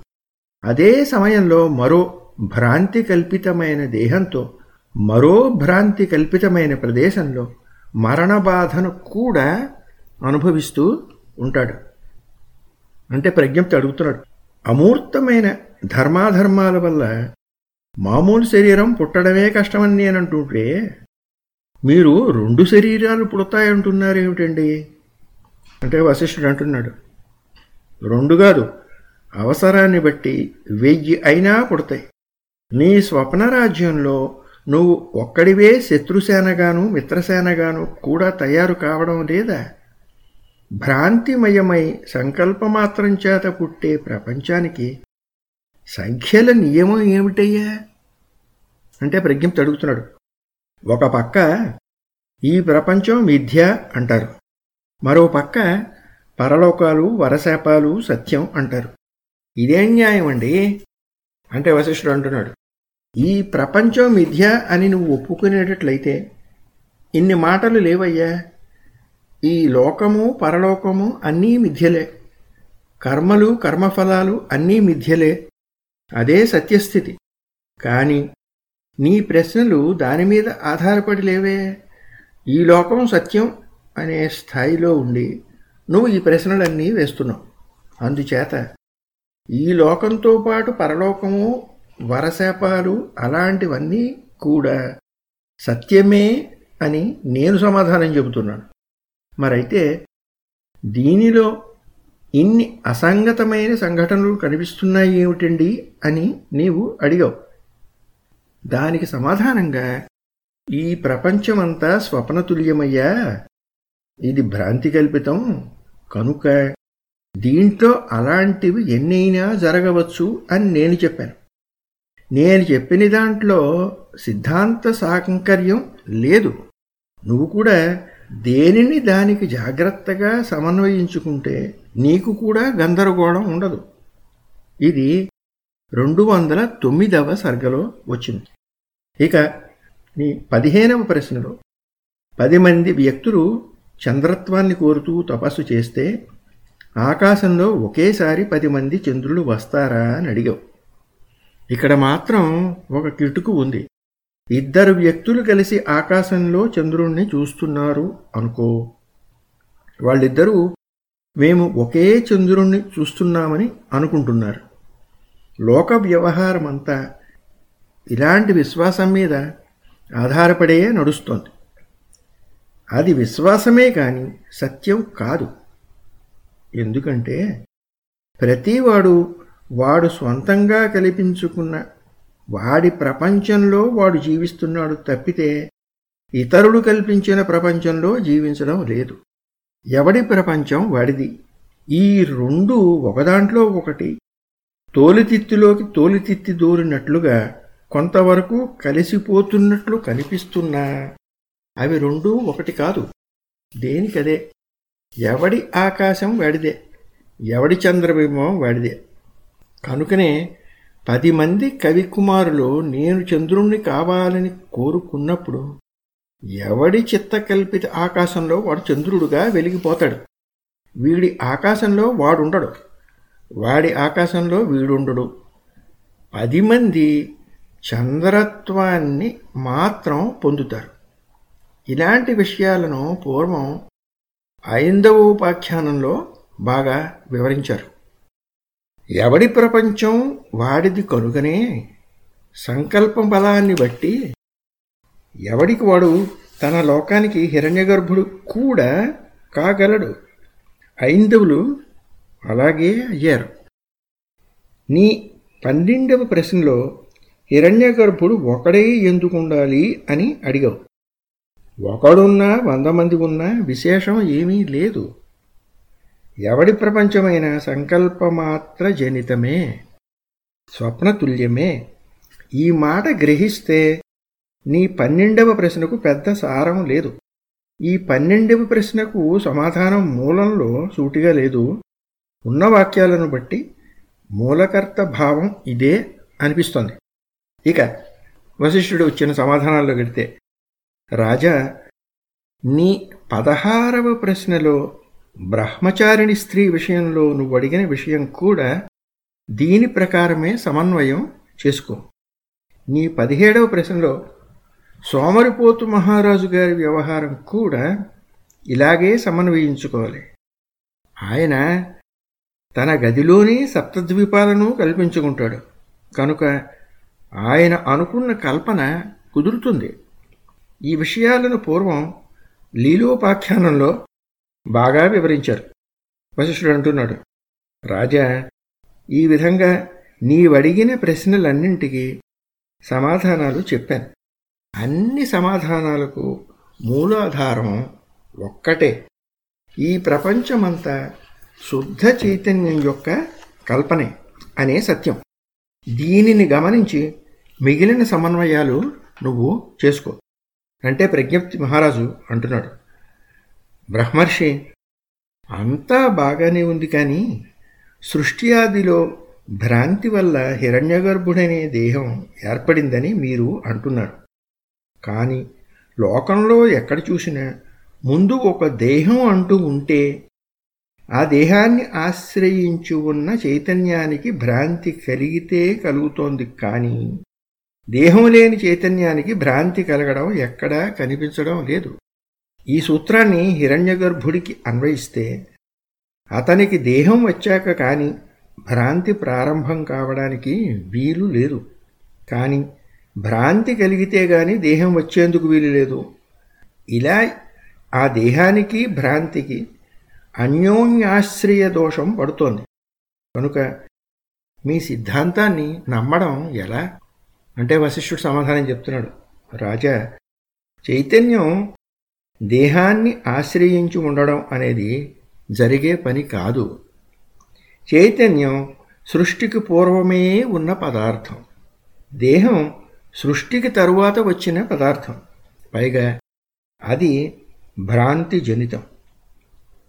అదే సమయంలో మరో భ్రాంతి కల్పితమైన దేహంతో మరో భ్రాంతి కల్పితమైన ప్రదేశంలో మరణ బాధను కూడా అనుభవిస్తూ ఉంటాడు. అంటే ప్రజ్ఞప్తి అడుగుతున్నాడు. అమూర్తమైన ధర్మాధర్మాల వల్ల మామూలు శరీరం పుట్టడమే కష్టమని నేను అంటుంటే మీరు రెండు శరీరాలు పుడతాయంటున్నారేమిటండి అంటే వశిష్ఠుడు అంటున్నాడు రెండు కాదు అవసరాన్ని బట్టి వెయ్యి అయినా పుడతాయి. నీ స్వప్న రాజ్యంలో నువ్వు ఒక్కడివే శత్రుసేనగాను మిత్రసేనగాను కూడా తయారు కావడం లేదా? భ్రాంతిమయమై సంకల్పమాత్రం చేత పుట్టే ప్రపంచానికి సంఖ్యల నియమం ఏమిటయ్యా? అంటే ప్రజ్ఞప్తి అడుగుతున్నాడు. ఒక పక్క ఈ ప్రపంచం మిథ్య అంటారు. మరో పక్క పరలోకాలు వరశాపాలు సత్యం అంటారు. ఇదేం న్యాయం అండి అంటే వశిష్ఠుడు అంటున్నాడు. ఈ ప్రపంచం మిథ్య అని నువ్వు ఒప్పుకునేటట్లయితే ఇన్ని మాటలు లేవయ్యా. ఈ లోకము పరలోకము అన్నీ మిథ్యలే. కర్మలు కర్మఫలాలు అన్నీ మిథ్యలే. అదే సత్యస్థితి. కానీ నీ ప్రశ్నలు దాని మీద ఆధారపడి లేవే. ఈ లోకం సత్యం అనే స్థాయిలో ఉండి నువ్వు ఈ ప్రశ్నలన్నీ వేస్తున్నావు. అందుచేత ఈ లోకంతో పాటు పరలోకము వరశాపాలు అలాంటివన్నీ కూడా సత్యమే అని నేను సమాధానం చెబుతున్నాను. మరైతే దీనిలో ఇన్ని అసంగతమైన సంఘటనలు కనిపిస్తున్నాయి ఏమిటండి అని నీవు అడిగావు. దానికి సమాధానంగా ఈ ప్రపంచమంతా స్వప్నతుల్యమయ్యా. ఇది భ్రాంతి కల్పితం. కనుక దీంట్లో అలాంటివి ఎన్నైనా జరగవచ్చు అని నేను చెప్పాను. నేను చెప్పిన దాంట్లో సిద్ధాంత సాంకర్యం లేదు. నువ్వు కూడా దేనిని దానికి జాగ్రత్తగా సమన్వయించుకుంటే నీకు కూడా గందరగోళం ఉండదు. ఇది రెండు వందల తొమ్మిదవ సర్గలో వచ్చింది. ఇక నీ పదిహేనవ ప్రశ్నలో పది మంది వ్యక్తులు చంద్రత్వాన్ని కోరుతూ తపస్సు చేస్తే ఆకాశంలో ఒకేసారి పది మంది చంద్రులు వస్తారా అని అడిగావు. ఇక్కడ మాత్రం ఒక కిటుకు ఉంది. ఇద్దరు వ్యక్తులు కలిసి ఆకాశంలో చంద్రుణ్ణి చూస్తున్నారు అనుకో. వాళ్ళిద్దరూ మేము ఒకే చంద్రుణ్ణి చూస్తున్నామని అనుకుంటున్నారు. లోక వ్యవహారం అంతా ఇలాంటి విశ్వాసం మీద ఆధారపడే నడుస్తోంది. అది విశ్వాసమే కాని సత్యం కాదు. ఎందుకంటే ప్రతివాడు వాడు స్వంతంగా కల్పించుకున్న వాడి ప్రపంచంలో వాడు జీవిస్తున్నాడు తప్పితే ఇతరుడు కల్పించిన ప్రపంచంలో జీవించడం లేదు. ఎవడి ప్రపంచం వాడిది? ఈ రెండు ఒకదాంట్లో ఒకటి. తోలితిత్తిలోకి తోలితిత్తి దూరినట్లుగా కొంతవరకు కలిసిపోతున్నట్లు కనిపిస్తున్నా. అవి రెండూ ఒకటి కాదు. దేనికదే? ఎవడి ఆకాశం వాడిదే? ఎవడి చంద్రబింబం వాడిదే? కనుకనే పది మంది కవికుమారులు నేను చంద్రుణ్ణి కావాలని కోరుకున్నప్పుడు ఎవడి చిత్తకల్పిత ఆకాశంలో వాడు చంద్రుడుగా వెలిగిపోతాడు? వీడి ఆకాశంలో వాడుండడు. వాడి ఆకాశంలో వీడుండడు. పది మంది చంద్రత్వాన్ని మాత్రం పొందుతారు. ఇలాంటి విషయాలను పూర్వం ఐందవ ఉపాఖ్యానంలో బాగా వివరించారు. ఎవడి ప్రపంచం వాడిది కనుగనే? సంకల్ప బలాన్ని బట్టి. ఎవడికి వాడు తన లోకానికి హిరణ్యగర్భుడు కూడా కాగలడు? ఐందవులు అలాగే అయ్యారు. నీ పన్నెండవ ప్రశ్నలో హిరణ్యగర్భుడు ఒకడే ఎందుకు ఉండాలి అని అడిగావు. ఒకడున్నా వంద మంది ఉన్నా విశేషం ఏమీ లేదు. ఎవడి ప్రపంచమైన సంకల్పమాత్ర జనితమే స్వప్నతుల్యమే ఈ మాట గ్రహిస్తే నీ పన్నెండవ ప్రశ్నకు పెద్ద సారం లేదు. ఈ పన్నెండవ ప్రశ్నకు సమాధానం మూలంలో సూటిగా లేదు. ఉన్న వాక్యాలను బట్టి మూలకర్త భావం ఇదే అనిపిస్తోంది. ఇక వశిష్ఠుడు వచ్చిన సమాధానాల్లో గడితే రాజా నీ పదహారవ ప్రశ్నలో బ్రహ్మచారిణి స్త్రీ విషయంలో నువ్వు అడిగిన విషయం కూడా దీని ప్రకారమే సమన్వయం చేసుకో. నీ పదిహేడవ ప్రశ్నలో సోమరిపోతు మహారాజు గారి వ్యవహారం కూడా ఇలాగే సమన్వయించుకోవాలి. ఆయన తన గదిలోనే సప్తద్వీపాలను కల్పించుకుంటాడు. కనుక ఆయన అనుకున్న కల్పన కుదురుతుంది. ఈ విషయాలను పూర్వం లీలోపాఖ్యానంలో బాగా వివరించారు. వశిష్ఠుడు అంటున్నాడు రాజా ఈ విధంగా నీవడిగిన ప్రశ్నలన్నింటికీ సమాధానాలు చెప్పాను. అన్ని సమాధానాలకు మూలాధారం ఒక్కటే. ఈ ప్రపంచమంతా శుద్ధ చైతన్యం యొక్క కల్పనే అనే సత్యం. దీనిని గమనించి మిగిలిన సమన్వయాలు నువ్వు చేసుకో. అంటే ప్రజ్ఞప్తి మహారాజు అంటున్నాడు. బ్రహ్మర్షి అంతా బాగానే ఉంది కానీ సృష్టి ఆదిలో భ్రాంతి వల్ల హిరణ్యగర్భుడనే దేహం ఏర్పడిందని మీరు అంటున్నారు. కానీ లోకంలో ఎక్కడ చూసినా ముందు ఒక దేహం అంటూ ఉంటే ఆ దేహాన్ని ఆశ్రయించి ఉన్న చైతన్యానికి భ్రాంతి కలిగితే కలుగుతోంది కానీ దేహం లేని చైతన్యానికి భ్రాంతి కలగడం ఎక్కడా కనిపించడం లేదు. ఈ సూత్రాన్ని హిరణ్యగర్భుడికి అన్వయిస్తే అతనికి దేహం వచ్చాక కాని భ్రాంతి ప్రారంభం కావడానికి వీలు లేదు. కానీ భ్రాంతి కలిగితే గాని దేహం వచ్చేందుకు వీలు లేదు. ఇలా ఆ దేహానికి భ్రాంతికి అన్యోన్యాశ్రయ దోషం పడుతోంది. కనుక మీ సిద్ధాంతాన్ని నమ్మడం ఎలా? అంటే వశిష్ఠుడు సమాధానం చెప్తున్నాడు. రాజా చైతన్యం దేహాన్ని ఆశ్రయించి ఉండడం అనేది జరిగే పని కాదు. చైతన్యం సృష్టికి పూర్వమే ఉన్న పదార్థం. దేహం సృష్టికి తరువాత వచ్చిన పదార్థం. పైగా అది భ్రాంతి జనితం.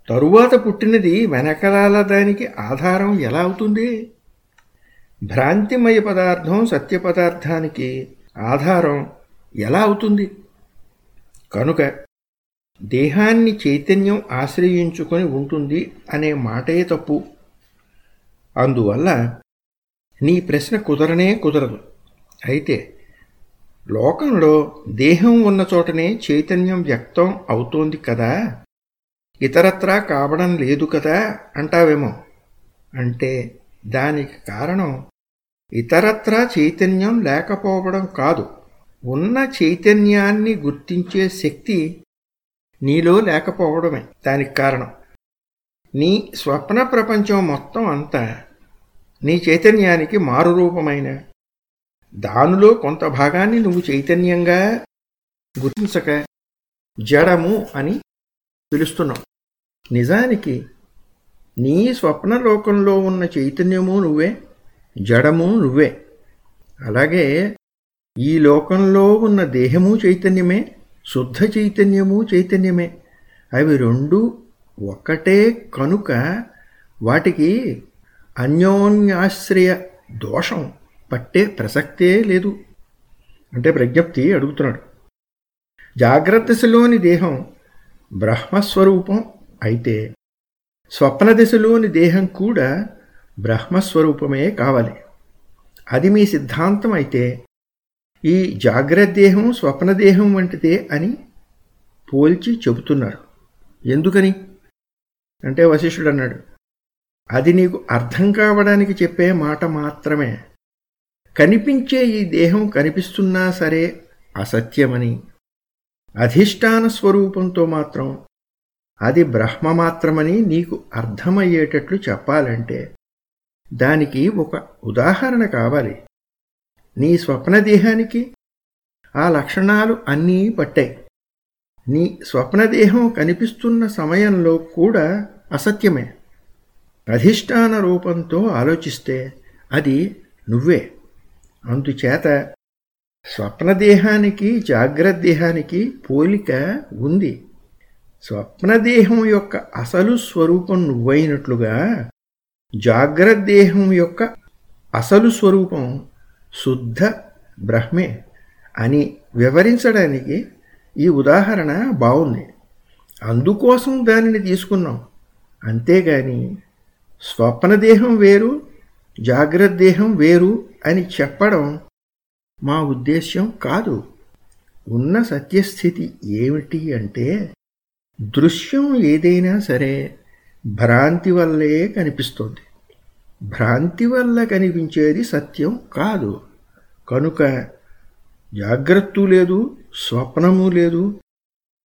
తరువాత పుట్టినది వెనకలాల దానికి ఆధారం ఎలా అవుతుంది? భ్రాంతిమయ పదార్థం సత్య పదార్థానికి ఆధారం ఎలా అవుతుంది? కనుక దేహాన్ని చైతన్యం ఆశ్రయించుకొని ఉంటుంది అనే మాటే తప్పు. అందువల్ల నీ ప్రశ్న కుదరనే కుదరదు. అయితే లోకంలో దేహం ఉన్న చోటనే చైతన్యం వ్యక్తం అవుతోంది కదా? ఇతరత్రా కావడం లేదు కదా అంటావేమో. అంటే దానికి కారణం ఇతరత్రా చైతన్యం లేకపోవడం కాదు. ఉన్న చైతన్యాన్ని గుర్తించే శక్తి నీలో లేకపోవడమే. దానికి కారణం. నీ స్వప్న ప్రపంచం మొత్తం అంతా నీ చైతన్యానికి మారురూపమైన దానిలో కొంత భాగాన్ని నువ్వు చైతన్యంగా గుర్తించక జడము అని పిలుస్తున్నావు. నిజానికి నీ స్వప్న లోకంలో ఉన్న చైతన్యము నువ్వే జడము నువ్వే. అలాగే ఈ లోకంలో ఉన్న దేహము చైతన్యమే శుద్ధ చైతన్యము చైతన్యమే. అవి రెండు ఒకటే కనుక వాటికి అన్యోన్యాశ్రయ దోషం పట్టే ప్రసక్తే లేదు. అంటే ప్రజ్ఞప్తి అడుగుతున్నాడు. జాగ్రత్త దశలోని దేహం బ్రహ్మస్వరూపం అయితే స్వప్న దశలోని దేహం కూడా బ్రహ్మస్వరూపమే కావాలి. అది మీ సిద్ధాంతం అయితే ఈ జాగ్రత్త దేహం స్వప్నదేహం వంటిదే అని పోల్చి చెబుతున్నారు ఎందుకని? అంటే వశిష్ఠుడు అన్నాడు అది నీకు అర్థం కావడానికి చెప్పే మాట మాత్రమే. కనిపించే ఈ దేహం కనిపిస్తున్నా సరే అసత్యమని. అధిష్టాన స్వరూపంతో మాత్రం అది బ్రహ్మ మాత్రమని నీకు అర్థమయ్యేటట్లు చెప్పాలంటే దానికి ఒక ఉదాహరణ కావాలి. నీ స్వప్నదేహానికి ఆ లక్షణాలు అన్నీ పట్టాయి. నీ స్వప్నదేహం కనిపిస్తున్న సమయంలో కూడా అసత్యమే. అధిష్టాన రూపంతో ఆలోచిస్తే అది నువ్వే. అందుచేత స్వప్నదేహానికి జాగ్రత్త దేహానికి పోలిక ఉంది. స్వప్నదేహం యొక్క అసలు స్వరూపం నువ్వైనట్లుగా జాగ్రత్త దేహం యొక్క అసలు స్వరూపం శుద్ధ బ్రహ్మే అని వివరించడానికి ఈ ఉదాహరణ బాగుంది. అందుకోసం దానిని తీసుకున్నాం. అంతేగాని స్వప్నదేహం వేరు జాగ్రత్త దేహం వేరు అని చెప్పడం మా ఉద్దేశ్యం కాదు. ఉన్న సత్యస్థితి ఏమిటి అంటే దృశ్యం ఏదైనా సరే భ్రాంతి వల్లే కనిపిస్తుంది. భ్రాంతి వల్ల కనిపించేది సత్యం కాదు. కనుక జాగ్రత్త లేదు స్వప్నము లేదు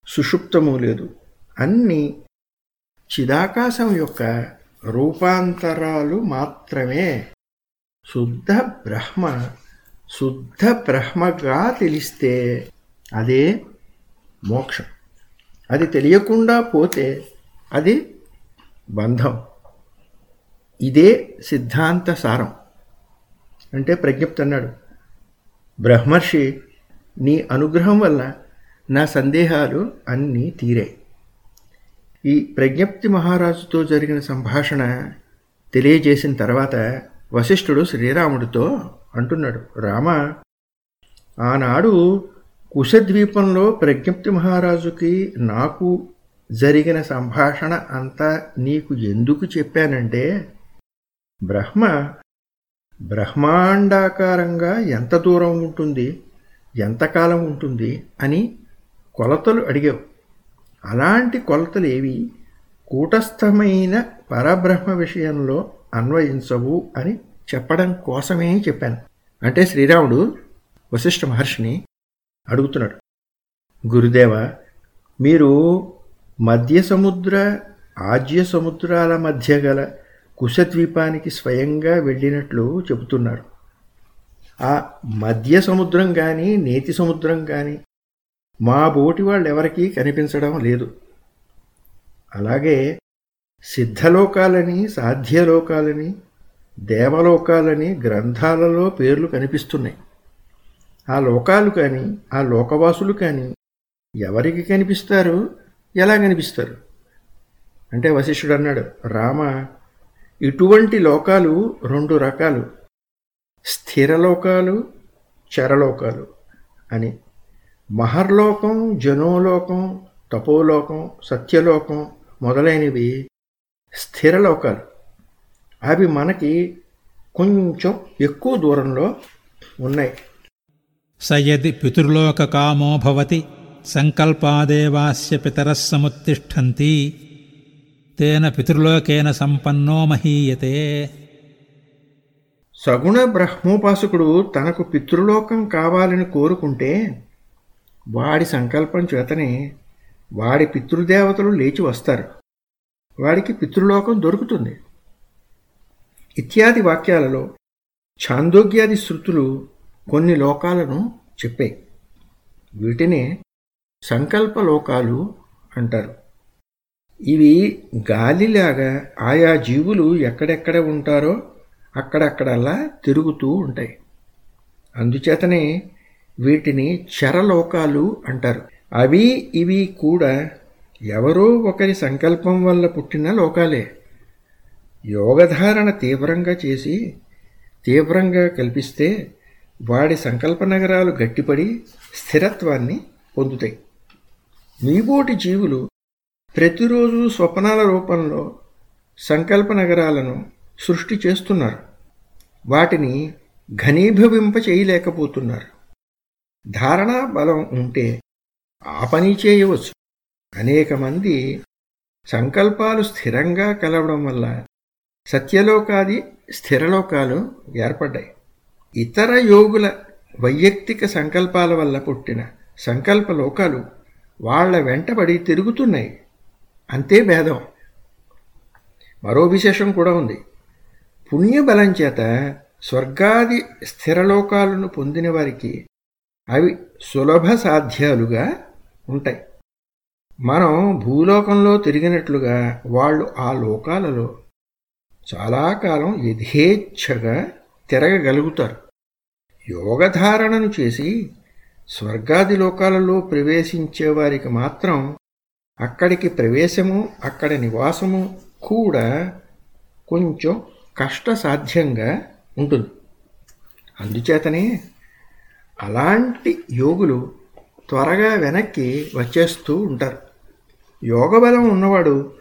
సుషుప్తము లేదు. అన్నీ చిదాకాశం యొక్క రూపాంతరాలు మాత్రమే. శుద్ధ బ్రహ్మ శుద్ధ బ్రహ్మగా తెలిస్తే అదే మోక్షం. అది తెలియకుండా పోతే అది బంధం. ఇదే సిద్ధాంత సారం. అంటే ప్రజ్ఞప్తి అన్నాడు. బ్రహ్మర్షి నీ అనుగ్రహం వల్ల నా సందేహాలు అన్నీ తీరాయి. ఈ ప్రజ్ఞప్తి మహారాజుతో జరిగిన సంభాషణ తెలియజేసిన తర్వాత వశిష్ఠుడు శ్రీరాముడితో అంటున్నాడు రామ ఆనాడు కుశద్వీపంలో ప్రజ్ఞప్తి మహారాజుకి నాకు జరిగిన సంభాషణ అంతా నీకు ఎందుకు చెప్పానంటే బ్రహ్మ బ్రహ్మాండాకారంగా ఎంత దూరం ఉంటుంది ఎంతకాలం ఉంటుంది అని కొలతలు అడిగావు. అలాంటి కొలతలు ఏవి? కూటస్థమైన పరబ్రహ్మ విషయంలో అన్వయించవు అని చెప్పడం కోసమే చెప్పాను. అంటే శ్రీరాముడు వశిష్ఠ మహర్షిని అడుగుతున్నాడు. గురుదేవ మీరు మధ్య సముద్ర ఆజ్య సముద్రాల మధ్య గల కుశద్వీపానికి స్వయంగా వెళ్ళినట్లు చెబుతున్నారు ఆ మధ్య సముద్రం కానీ నేతి సముద్రం కానీ మా బోటి వాళ్ళెవరికీ కనిపించడం లేదు. అలాగే సిద్ధలోకాలని సాధ్యలోకాలని దేవలోకాలని గ్రంథాలలో పేర్లు కనిపిస్తున్నాయి. ఆ లోకాలు కానీ ఆ లోకవాసులు కానీ ఎవరికి కనిపిస్తారు? ఎలా కనిపిస్తారు? అంటే వశిష్ఠుడు అన్నాడు రామ ఇటువంటి లోకాలు రెండు రకాలు. స్థిరలోకాలు చరలోకాలు అని. మహర్లోకం జనోలోకం తపోలోకం సత్యలోకం మొదలైనవి స్థిరలోకాలు అవి మనకి కొంచెం ఎక్కువ దూరంలో ఉన్నాయి. సయది పితృలోక కామోభవతి భవతి సంకల్పాదేవాస్య పితరస్సముత్తిష్టంతి. తేన పితృలోకేన సంపన్నో మహీయతే. సగుణ బ్రహ్మోపాసకుడు తనకు పితృలోకం కావాలని కోరుకుంటే వాడి సంకల్పం చేతనే వాడి పితృదేవతలు లేచి వస్తారు. వాడికి పితృలోకం దొరుకుతుంది. ఇత్యాది వాక్యాలలో ఛాందోగ్యాది శృతులు కొన్ని లోకాలను చెప్పాయి వీటినే సంకల్పలోకాలు అంటారు. ఇవి గాలిలాగా ఆయా జీవులు ఎక్కడెక్కడ ఉంటారో అక్కడక్కడల్లా తిరుగుతూ ఉంటాయి. అందుచేతనే వీటిని చరలోకాలు అంటారు. అవి ఇవి కూడా ఎవరో ఒకరి సంకల్పం వల్ల పుట్టిన లోకాలే. యోగధారణ తీవ్రంగా చేసి తీవ్రంగా కల్పిస్తే వాడి సంకల్ప నగరాలు గట్టిపడి స్థిరత్వాన్ని పొందుతాయి. మీబోటి జీవులు ప్రతిరోజు స్వప్నాల రూపంలో సంకల్ప నగరాలను సృష్టి చేస్తున్నారు. వాటిని ఘనీభవింప చేయలేకపోతున్నారు. ధారణా బలం ఉంటే ఆ పని చేయవచ్చు. అనేక మంది సంకల్పాలు స్థిరంగా కలవడం వల్ల సత్యలోకాది స్థిరలోకాలు ఏర్పడ్డాయి. ఇతర యోగుల వైయక్తిక సంకల్పాల వల్ల పుట్టిన సంకల్ప లోకాలు వాళ్ళ వెంటబడి తిరుగుతున్నాయి. అంతే భేదం. మరో విశేషం కూడా ఉంది. పుణ్యబలం చేత స్వర్గాది స్థిరలోకాలను పొందిన వారికి అవి సులభ సాధ్యాలుగా ఉంటాయి. మనం భూలోకంలో తిరిగినట్లుగా వాళ్ళు ఆ లోకాలలో చాలా కాలం యథేచ్ఛగా తిరగగలుగుతారు. యోగధారణను చేసి స్వర్గాది లోకాలలో ప్రవేశించే వారికి మాత్రం అక్కడికి ప్రవేశము అక్కడ నివాసము కూడా కొంచెం కష్టసాధ్యంగా ఉంటుంది. అందుచేతనే అలాంటి యోగులు త్వరగా వెనక్కి వచ్చేస్తూ ఉంటారు. యోగబలం ఉన్నవాడు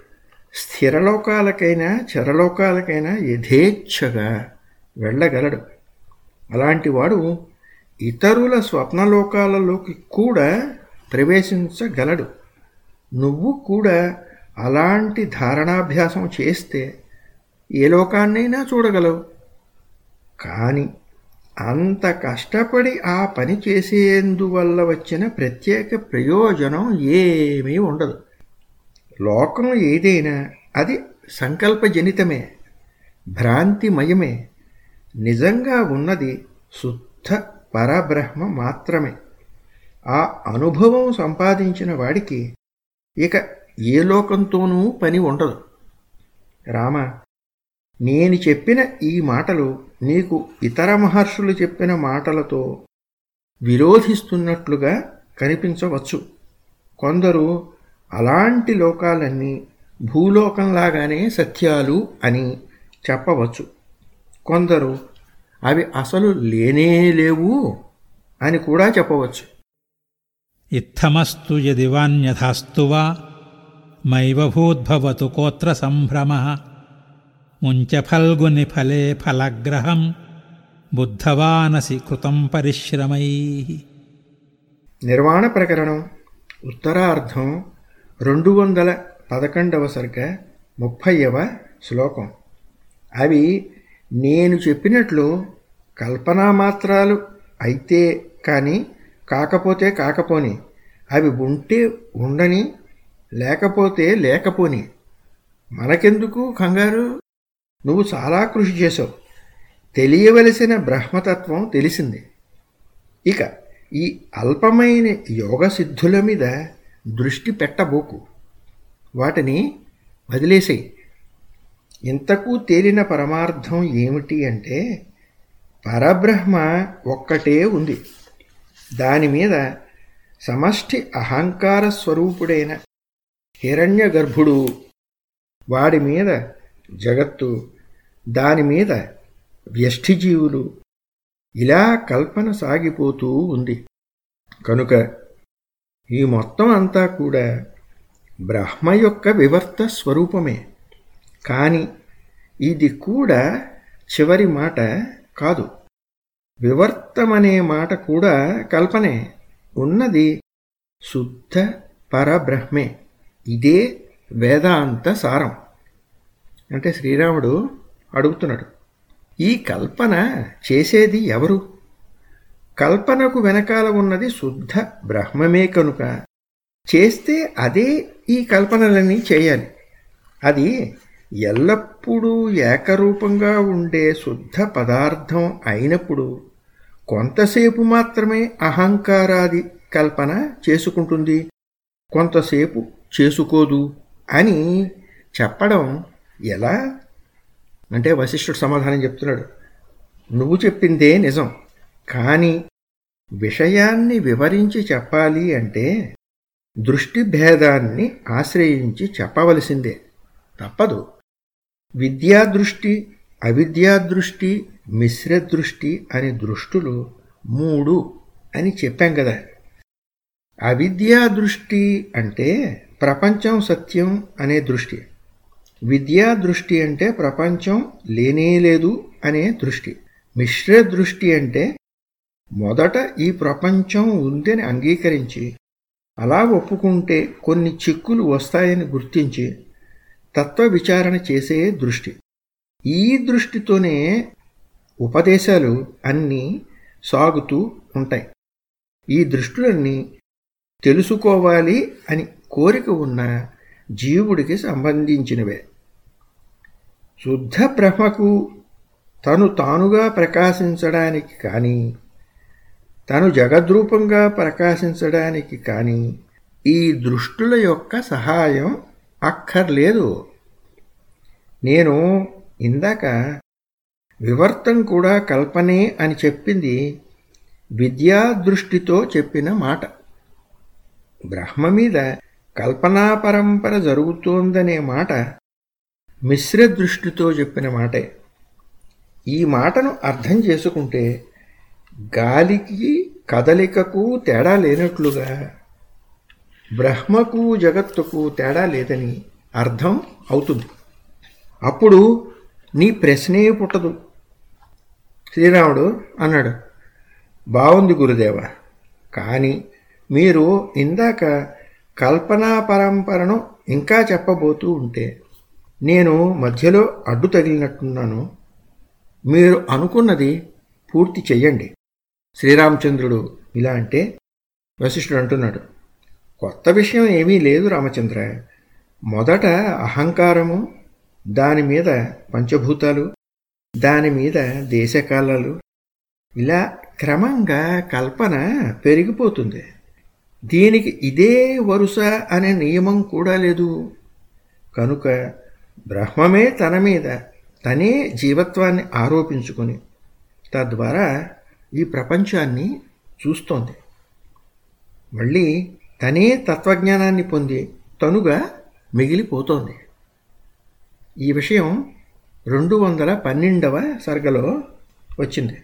స్థిరలోకాలకైనా చరలోకాలకైనా యథేచ్ఛగా వెళ్ళగలడు. అలాంటివాడు ఇతరుల స్వప్నలోకాలలోకి కూడా ప్రవేశించగలడు. నువ్వు కూడా అలాంటి ధారణాభ్యాసం చేస్తే ఏ లోకాన్నైనా చూడగలవు. కానీ అంత కష్టపడి ఆ పని చేసేందువల్ల వచ్చిన ప్రత్యేక ప్రయోజనం ఏమీ ఉండదు. లోకం ఏదైనా అది సంకల్పజనితమే భ్రాంతిమయమే. నిజంగా ఉన్నది శుద్ధ పరబ్రహ్మ మాత్రమే. ఆ అనుభవం సంపాదించిన వాడికి ఇక ఏ లోకంతోనూ పని ఉండదు. రామ నేను చెప్పిన ఈ మాటలు నీకు ఇతర మహర్షులు చెప్పిన మాటలతో విరోధిస్తున్నట్లుగా కనిపించవచ్చు. కొందరు అలాంటి లోకాలన్నీ భూలోకంలాగానే సత్యాలు అని చెప్పవచ్చు. కొందరు అవి అసలు లేనే లేవు అని కూడా చెప్పవచ్చు. ఇత్తమస్తు యదివాన్యథాస్తు వా మైవ భూద్భవతు కోత్ర సంభ్రమ. ముంచఫల్గుని ఫలే ఫలగ్రహం బుద్ధవానసి కృతం పరిశ్రమై. నిర్వాణ ప్రకరణం ఉత్తరార్ధం రెండు వందల పదకొండవ సర్గ ముప్పైవ శ్లోకం. అవి నేను చెప్పినట్లు కల్పనా మాత్రాలు అయితే కానీ కాకపోతే కాకపోని. అవి ఉంటే ఉండని లేకపోతే లేకపోని. మనకెందుకు కంగారు? నువ్వు చాలా కృషి చేసావు తెలియవలసిన బ్రహ్మతత్వం తెలిసింది. ఇక ఈ అల్పమైన యోగ సిద్ధుల మీద దృష్టి పెట్టబోకు. వాటిని వదిలేసేయి. ఇంతకు తేలిన పరమార్థం ఏమిటి అంటే పరబ్రహ్మ ఒక్కటే ఉంది. దాని మీద సమష్టి అహంకార స్వరూపుడైన హిరణ్య గర్భుడు వాడి మీద జగత్తు దాని మీద వ్యష్టిజీవులు. ఇలా కల్పన సాగిపోతూ ఉంది. కనుక ఈ మొత్తం అంతా కూడా బ్రహ్మ యొక్క వివర్త స్వరూపమే. కానీ ఇది కూడా చివరి మాట కాదు. వివర్తమనే మాట కూడా కల్పనే. ఉన్నది శుద్ధ పరబ్రహ్మే. ఇదే వేదాంత సారం. అంటే శ్రీరాముడు అడుగుతున్నాడు ఈ కల్పన చేసేది ఎవరు? కల్పనకు వెనకాల ఉన్నది శుద్ధ బ్రహ్మమే కనుక చేస్తే అదే ఈ కల్పనలన్నీ చేయాలి. అది ఎల్లప్పుడూ ఏకరూపంగా ఉండే శుద్ధ పదార్థం అయినప్పుడు కొంతసేపు మాత్రమే అహంకారాది కల్పన చేసుకుంటుంది. కొంతసేపు చేసుకోదు అని చెప్పడం ఎలా? అంటే వశిష్ఠుడు సమాధానం చెప్తున్నాడు. నువ్వు చెప్పిందే నిజం. కానీ విషయాన్ని వివరించి చెప్పాలి అంటే దృష్టి భేదాన్ని ఆశ్రయించి చెప్పవలసిందే. తప్పదు. విద్యా దృష్టి అవిద్యాదృష్టి మిశ్రదృష్టి అనే దృష్టులు మూడు అని చెప్పాం కదా. అవిద్యా దృష్టి అంటే ప్రపంచం సత్యం అనే దృష్టి. విద్యా దృష్టి అంటే ప్రపంచం లేనేలేదు అనే దృష్టి. మిశ్ర దృష్టి అంటే మొదట ఈ ప్రపంచం ఉందని అంగీకరించి అలా ఒప్పుకుంటే కొన్ని చిక్కులు వస్తాయని గుర్తించి తత్వ విచారణ చేసే దృష్టి. ఈ దృష్టితోనే ఉపదేశాలు అన్నీ సాగుతూ ఉంటాయి. ఈ దృష్టులన్నీ తెలుసుకోవాలి అని కోరిక ఉన్న జీవుడికి సంబంధించినవే. శుద్ధ బ్రహ్మకు తను తానుగా ప్రకాశించడానికి కానీ తను జగద్రూపంగా ప్రకాశించడానికి కానీ ఈ దృష్టుల యొక్క సహాయం అక్కర్లేదు. నేను ఇందాక వివర్తం కూడా కల్పనే అని చెప్పింది విద్యా దృష్టితో చెప్పిన మాట. బ్రహ్మ మీద కల్పనా పరంపర జరుగుతోందనే మాట మిశ్ర దృష్టితో చెప్పిన మాటే. ఈ మాటను అర్థం చేసుకుంటే గాలికి కదలికకు తేడా లేనట్లుగా బ్రహ్మకు జగత్తుకు తేడా లేదని అర్థం అవుతుంది. అప్పుడు నీ ప్రశ్నే పుట్టదు. శ్రీరాముడు అన్నాడు బాగుంది గురుదేవ కానీ మీరు ఇందాక కల్పనా పరంపరను ఇంకా చెప్పబోతూ ఉంటే నేను మధ్యలో అడ్డు తగిలినట్టున్నాను. మీరు అనుకున్నది పూర్తి చెయ్యండి. శ్రీరామచంద్రుడు ఇలా అంటే వశిష్ఠుడు అంటున్నాడు కొత్త విషయం ఏమీ లేదు రామచంద్ర. మొదట అహంకారము దాని మీద పంచభూతాలు దాని మీద దేశకాలాలు. ఇలా క్రమంగా కల్పన పెరిగిపోతుంది. దీనికి ఇదే వరుస అనే నియమం కూడా లేదు. కనుక బ్రహ్మమే తన మీద తనే జీవత్వాన్ని ఆరోపించుకొని తద్వారా ఈ ప్రపంచాన్ని చూస్తోంది. మళ్ళీ తనే తత్వజ్ఞానాన్ని పొంది తనుగా మిగిలిపోతోంది. ఈ విషయం రెండు వందల పన్నెండవ సర్గలో వచ్చింది.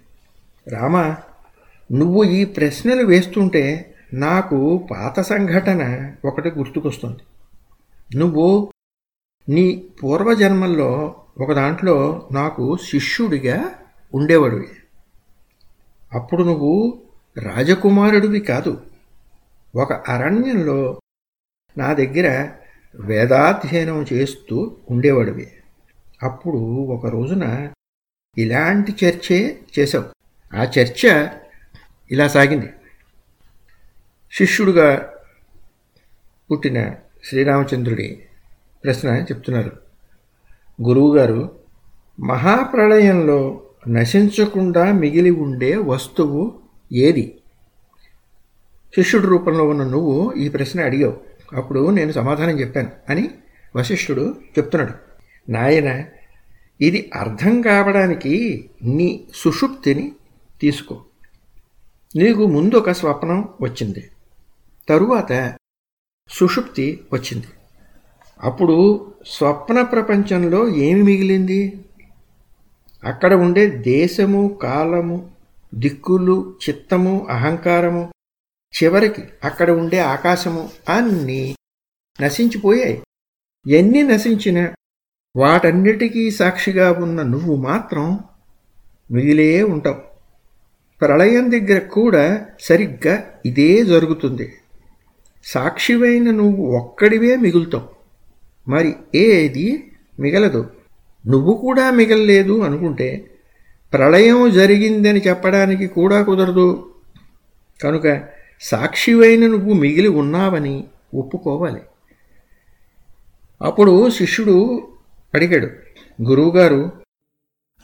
రామ నువ్వు ఈ ప్రశ్నలు వేస్తుంటే నాకు పాత సంఘటన ఒకటి గుర్తుకొస్తుంది. నువ్వు నీ పూర్వజన్మల్లో ఒక దాంట్లో నాకు శిష్యుడిగా ఉండేవాడివి. అప్పుడు నువ్వు రాజకుమారుడివి కాదు. ఒక అరణ్యంలో నా దగ్గర వేదాధ్యయనం చేస్తూ ఉండేవాడివి. అప్పుడు ఒక రోజున ఇలాంటి చర్చే చేశావు. ఆ చర్చ ఇలా సాగింది. శిష్యుడుగా పుట్టిన శ్రీరామచంద్రుడి ప్రశ్న చెప్తున్నారు. గురువుగారు మహాప్రళయంలో నశించకుండా మిగిలి ఉండే వస్తువు ఏది? శిష్యుడి రూపంలో ఉన్న నువ్వు ఈ ప్రశ్న అడిగావు. అప్పుడు నేను సమాధానం చెప్పాను అని వశిష్ఠుడు చెప్తున్నాడు. నాయన ఇది అర్థం కావడానికి నీ సుషుప్తిని తీసుకో. నీకు ముందు ఒక స్వప్నం వచ్చింది. తరువాత సుషుప్తి వచ్చింది. అప్పుడు స్వప్న ప్రపంచంలో ఏమి మిగిలింది? అక్కడ ఉండే దేశము కాలము దిక్కులు చిత్తము అహంకారము చివరికి అక్కడ ఉండే ఆకాశము అన్నీ నశించిపోయాయి. ఎన్ని నశించినా వాటన్నిటికీ సాక్షిగా ఉన్న నువ్వు మాత్రం మిగిలే ఉంటావు. ప్రళయం దగ్గర కూడా సరిగ్గా ఇదే జరుగుతుంది. సాక్షివైన నువ్వు ఒక్కడివే మిగులుతావు. మరి ఏది మిగలదు? నువ్వు కూడా మిగలలేదు అనుకుంటే ప్రళయం జరిగిందని చెప్పడానికి కూడా కుదరదు. కనుక సాక్షివైన నువ్వు మిగిలి ఉన్నావని ఒప్పుకోవాలి. అప్పుడు శిష్యుడు అడిగాడు గురువుగారు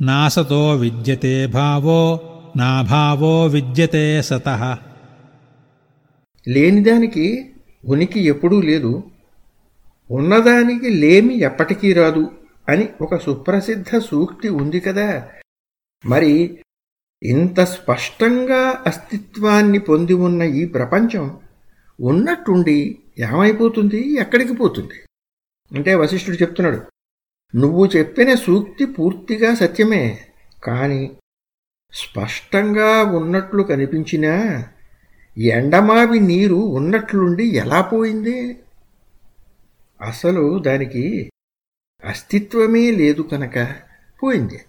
నాసతో విద్యతే భావో నా భావో విద్యతే సత. లేనిదానికి ఉనికి ఎప్పుడూ లేదు ఉన్నదానికి లేమి ఎప్పటికీ రాదు అని ఒక సుప్రసిద్ధ సూక్తి ఉంది కదా. మరి ఇంత స్పష్టంగా అస్తిత్వాన్ని పొంది ఉన్న ఈ ప్రపంచం ఉన్నట్టుండి ఏమైపోతుంది? ఎక్కడికి పోతుంది? అంటే వశిష్ఠుడు చెప్తున్నాడు నువ్వు చెప్పిన సూక్తి పూర్తిగా సత్యమే కాని స్పష్టంగా ఉన్నట్లు కనిపించినా ఎండమావి నీరు ఉన్నట్లుండి ఎలా పోయింది? అసలు దానికి అస్తిత్వమే లేదు కనుక పోయింది.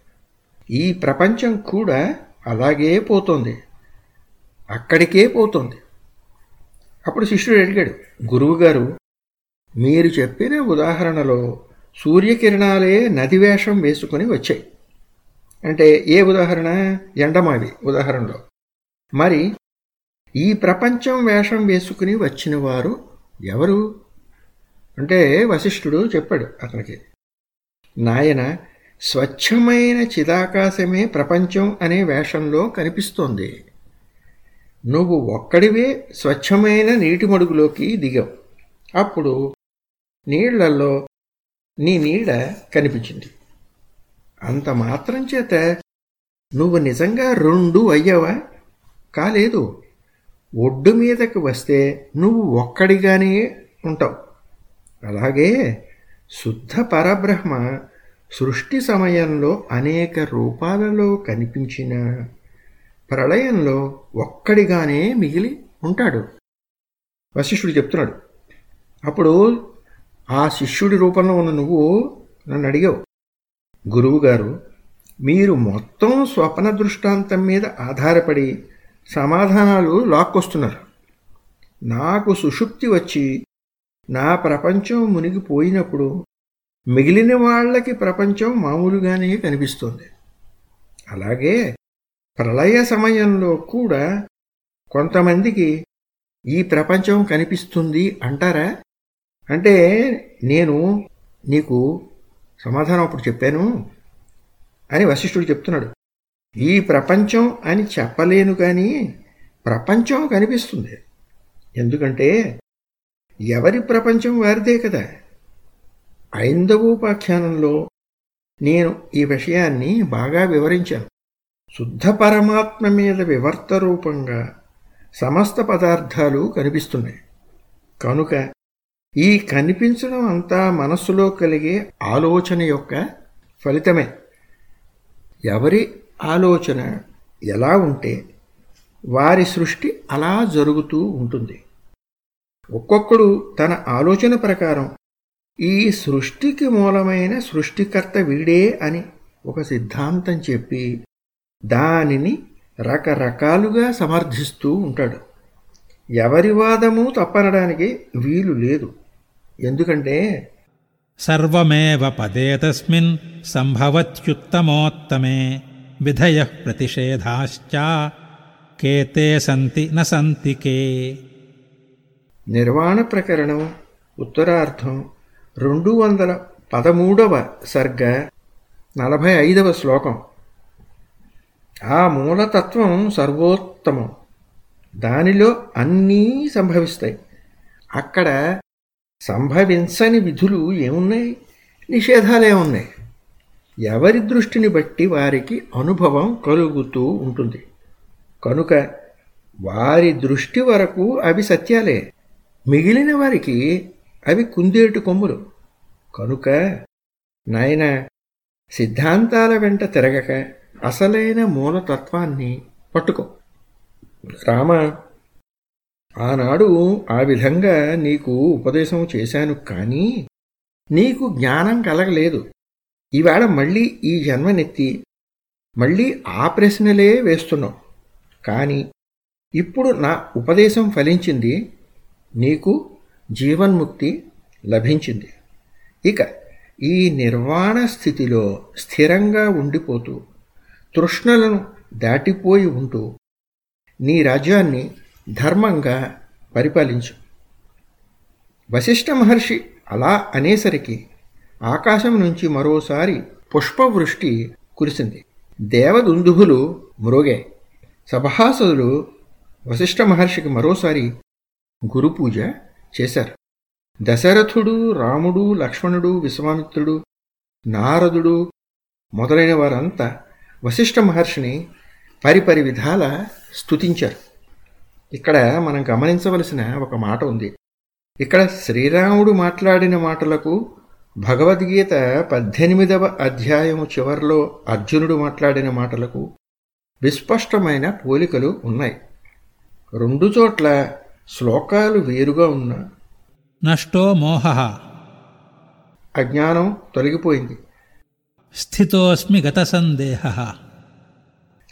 ఈ ప్రపంచం కూడా అలాగే పోతోంది. అక్కడికే పోతోంది. అప్పుడు శిష్యుడు అడిగాడు గురువుగారు మీరు చెప్పిన ఉదాహరణలో సూర్యకిరణాలే నది వేషం వేసుకుని వచ్చాయి. అంటే ఏ ఉదాహరణ? ఎండమావి ఉదాహరణలో. మరి ఈ ప్రపంచం వేషం వేసుకుని వచ్చిన వారు ఎవరు? అంటే వశిష్ఠుడు చెప్పాడు అతనికి నాయన స్వచ్ఛమైన చిదాకాశమే ప్రపంచం అనే వేషంలో కనిపిస్తోంది. నువ్వు ఒక్కడివే స్వచ్ఛమైన నీటి మడుగులోకి దిగావు. అప్పుడు నీళ్ళలో నీ నీడ కనిపించింది. అంత మాత్రం చేత నువ్వు నిజంగా రెండు అయ్యావా? కాలేదు. ఒడ్డు మీదకి వస్తే నువ్వు ఒక్కడిగానే ఉంటావు. అలాగే శుద్ధ పరబ్రహ్మ సృష్టి సమయంలో అనేక రూపాలలో కనిపించిన ప్రళయంలో ఒక్కడిగానే మిగిలి ఉంటాడు. వశిష్ఠుడు చెప్తున్నాడు అప్పుడు ఆ శిష్యుడి రూపంలో ఉన్న నువ్వు నన్ను అడిగావు. గురువుగారు మీరు మొత్తం స్వప్న దృష్టాంతం మీద ఆధారపడి సమాధానాలు లాక్కొస్తున్నారు. నాకు సుషుప్తి వచ్చి నా ప్రపంచం మునిగిపోయినప్పుడు మిగిలిన వాళ్ళకి ప్రపంచం మామూలుగానే కనిపిస్తుంది. అలాగే ప్రళయ సమయంలో కూడా కొంతమందికి ఈ ప్రపంచం కనిపిస్తుంది అంటారా? అంటే నేను నీకు సమాధానం అప్పుడు చెప్పాను అని వశిష్ఠుడు చెప్తున్నాడు. ఈ ప్రపంచం అని చెప్పలేను కానీ ప్రపంచం కనిపిస్తుంది. ఎందుకంటే ఎవరి ప్రపంచం వారిదే కదా? ఐందవోపాఖ్యానంలో నేను ఈ విషయాన్ని బాగా వివరించాను. శుద్ధ పరమాత్మ మీద వివర్త రూపంగా సమస్త పదార్థాలు కనిపిస్తున్నాయి. కనుక ఈ కనిపించడం అంతా మనస్సులో కలిగే ఆలోచన యొక్క ఫలితమే. ఎవరి ఆలోచన ఎలా ఉంటే వారి సృష్టి అలా జరుగుతూ ఉంటుంది. ఒక్కొక్కడు తన ఆలోచన ప్రకారం ఈ సృష్టికి మూలమైన సృష్టికర్త వీడే అని ఒక సిద్ధాంతం చెప్పి దానిని రకరకాలుగా సమర్థిస్తూ ఉంటాడు. ఎవరి వాదము తప్పనడానికి వీలు లేదు. ఎందుకంటే సర్వమేవ పదే తస్మిన్ సంభవత్యుత్తమోత్తమే విధయ ప్రతిషేధాశ్చ కేతే సంతి న సంతి కే. నిర్వాణ ప్రకరణం ఉత్తరార్థం రెండు వందల పదమూడవ సర్గ నలభై ఐదవ శ్లోకం. ఆ మూలతత్వం సర్వోత్తమం. దానిలో అన్నీ సంభవిస్తాయి. అక్కడ సంభవించని విధులు ఏమున్నాయి? నిషేధాలే ఉన్నాయి. ఎవరి దృష్టిని బట్టి వారికి అనుభవం కలుగుతూ ఉంటుంది. కనుక వారి దృష్టి వరకు అవి సత్యాలే. మిగిలిన వారికి అవి కుందేటు కొమ్ములు. కనుక నాయన సిద్ధాంతాల వెంట తిరగక అసలైన మూలతత్వాన్ని పట్టుకో. రామ ఆనాడు ఆ విధంగా నీకు ఉపదేశం చేశాను కానీ నీకు జ్ఞానం కలగలేదు. ఈవేళ మళ్ళీ ఈ జన్మనెత్తి మళ్ళీ ఆ ప్రశ్నలే వేస్తున్నావు. కానీ ఇప్పుడు నా ఉపదేశం ఫలించింది నీకు జీవన్ముక్తి లభించింది. ఇక ఈ నిర్వాణ స్థితిలో స్థిరంగా ఉండిపోతూ తృష్ణలను దాటిపోయి ఉంటూ నీ రాజ్యాన్ని ధర్మంగా పరిపాలించు. వశిష్ఠ మహర్షి అలా అనేసరికి ఆకాశం నుంచి మరోసారి పుష్పవృష్టి కురిసింది. దేవదుందుభులు మ్రోగాయి సభాసదులు వశిష్ఠ మహర్షికి మరోసారి గురుపూజ చేశారు. దశరథుడు రాముడు లక్ష్మణుడు విశ్వామిత్రుడు నారదుడు మొదలైన వారంతా వశిష్ఠ మహర్షిని పరిపరి విధాల స్తుతించారు. ఇక్కడ మనం గమనించవలసిన ఒక మాట ఉంది. ఇక్కడ శ్రీరాముడు మాట్లాడిన మాటలకు భగవద్గీత పద్దెనిమిదవ అధ్యాయము చివరిలో అర్జునుడు మాట్లాడిన మాటలకు విస్పష్టమైన పోలికలు ఉన్నాయి. రెండు చోట్ల శ్లోకాలు వేరుగా ఉన్న నష్టో మోహ. అజ్ఞానం తొలగిపోయింది. స్థితోస్మి గత సందేహ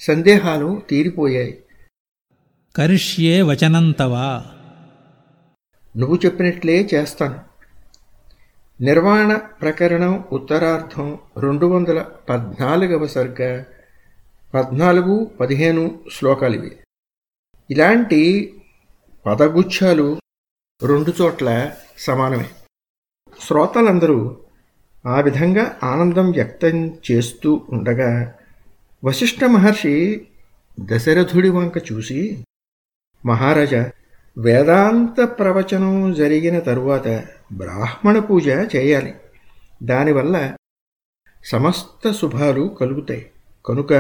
సందేహాలు తీరిపోయాయి. కరిష్యే వచనం తవ. నువ్వు చెప్పినట్లే చేస్తాను. నిర్వాణ ప్రకరణం ఉత్తరార్థం రెండు వందల పద్నాలుగవ సర్గ పద్నాలుగు పదిహేను శ్లోకాలివి. ఇలాంటి పదగుచ్ఛాలు రెండు చోట్ల సమానమే. శ్రోతలందరూ ఆ విధంగా ఆనందం వ్యక్తం చేస్తూ ఉండగా వశిష్ఠ మహర్షి దశరథుడి వంక చూసి మహారాజా వేదాంత ప్రవచనం జరిగిన తరువాత బ్రాహ్మణ పూజ చేయాలి. దానివల్ల సమస్త శుభాలు కలుగుతాయి. కనుక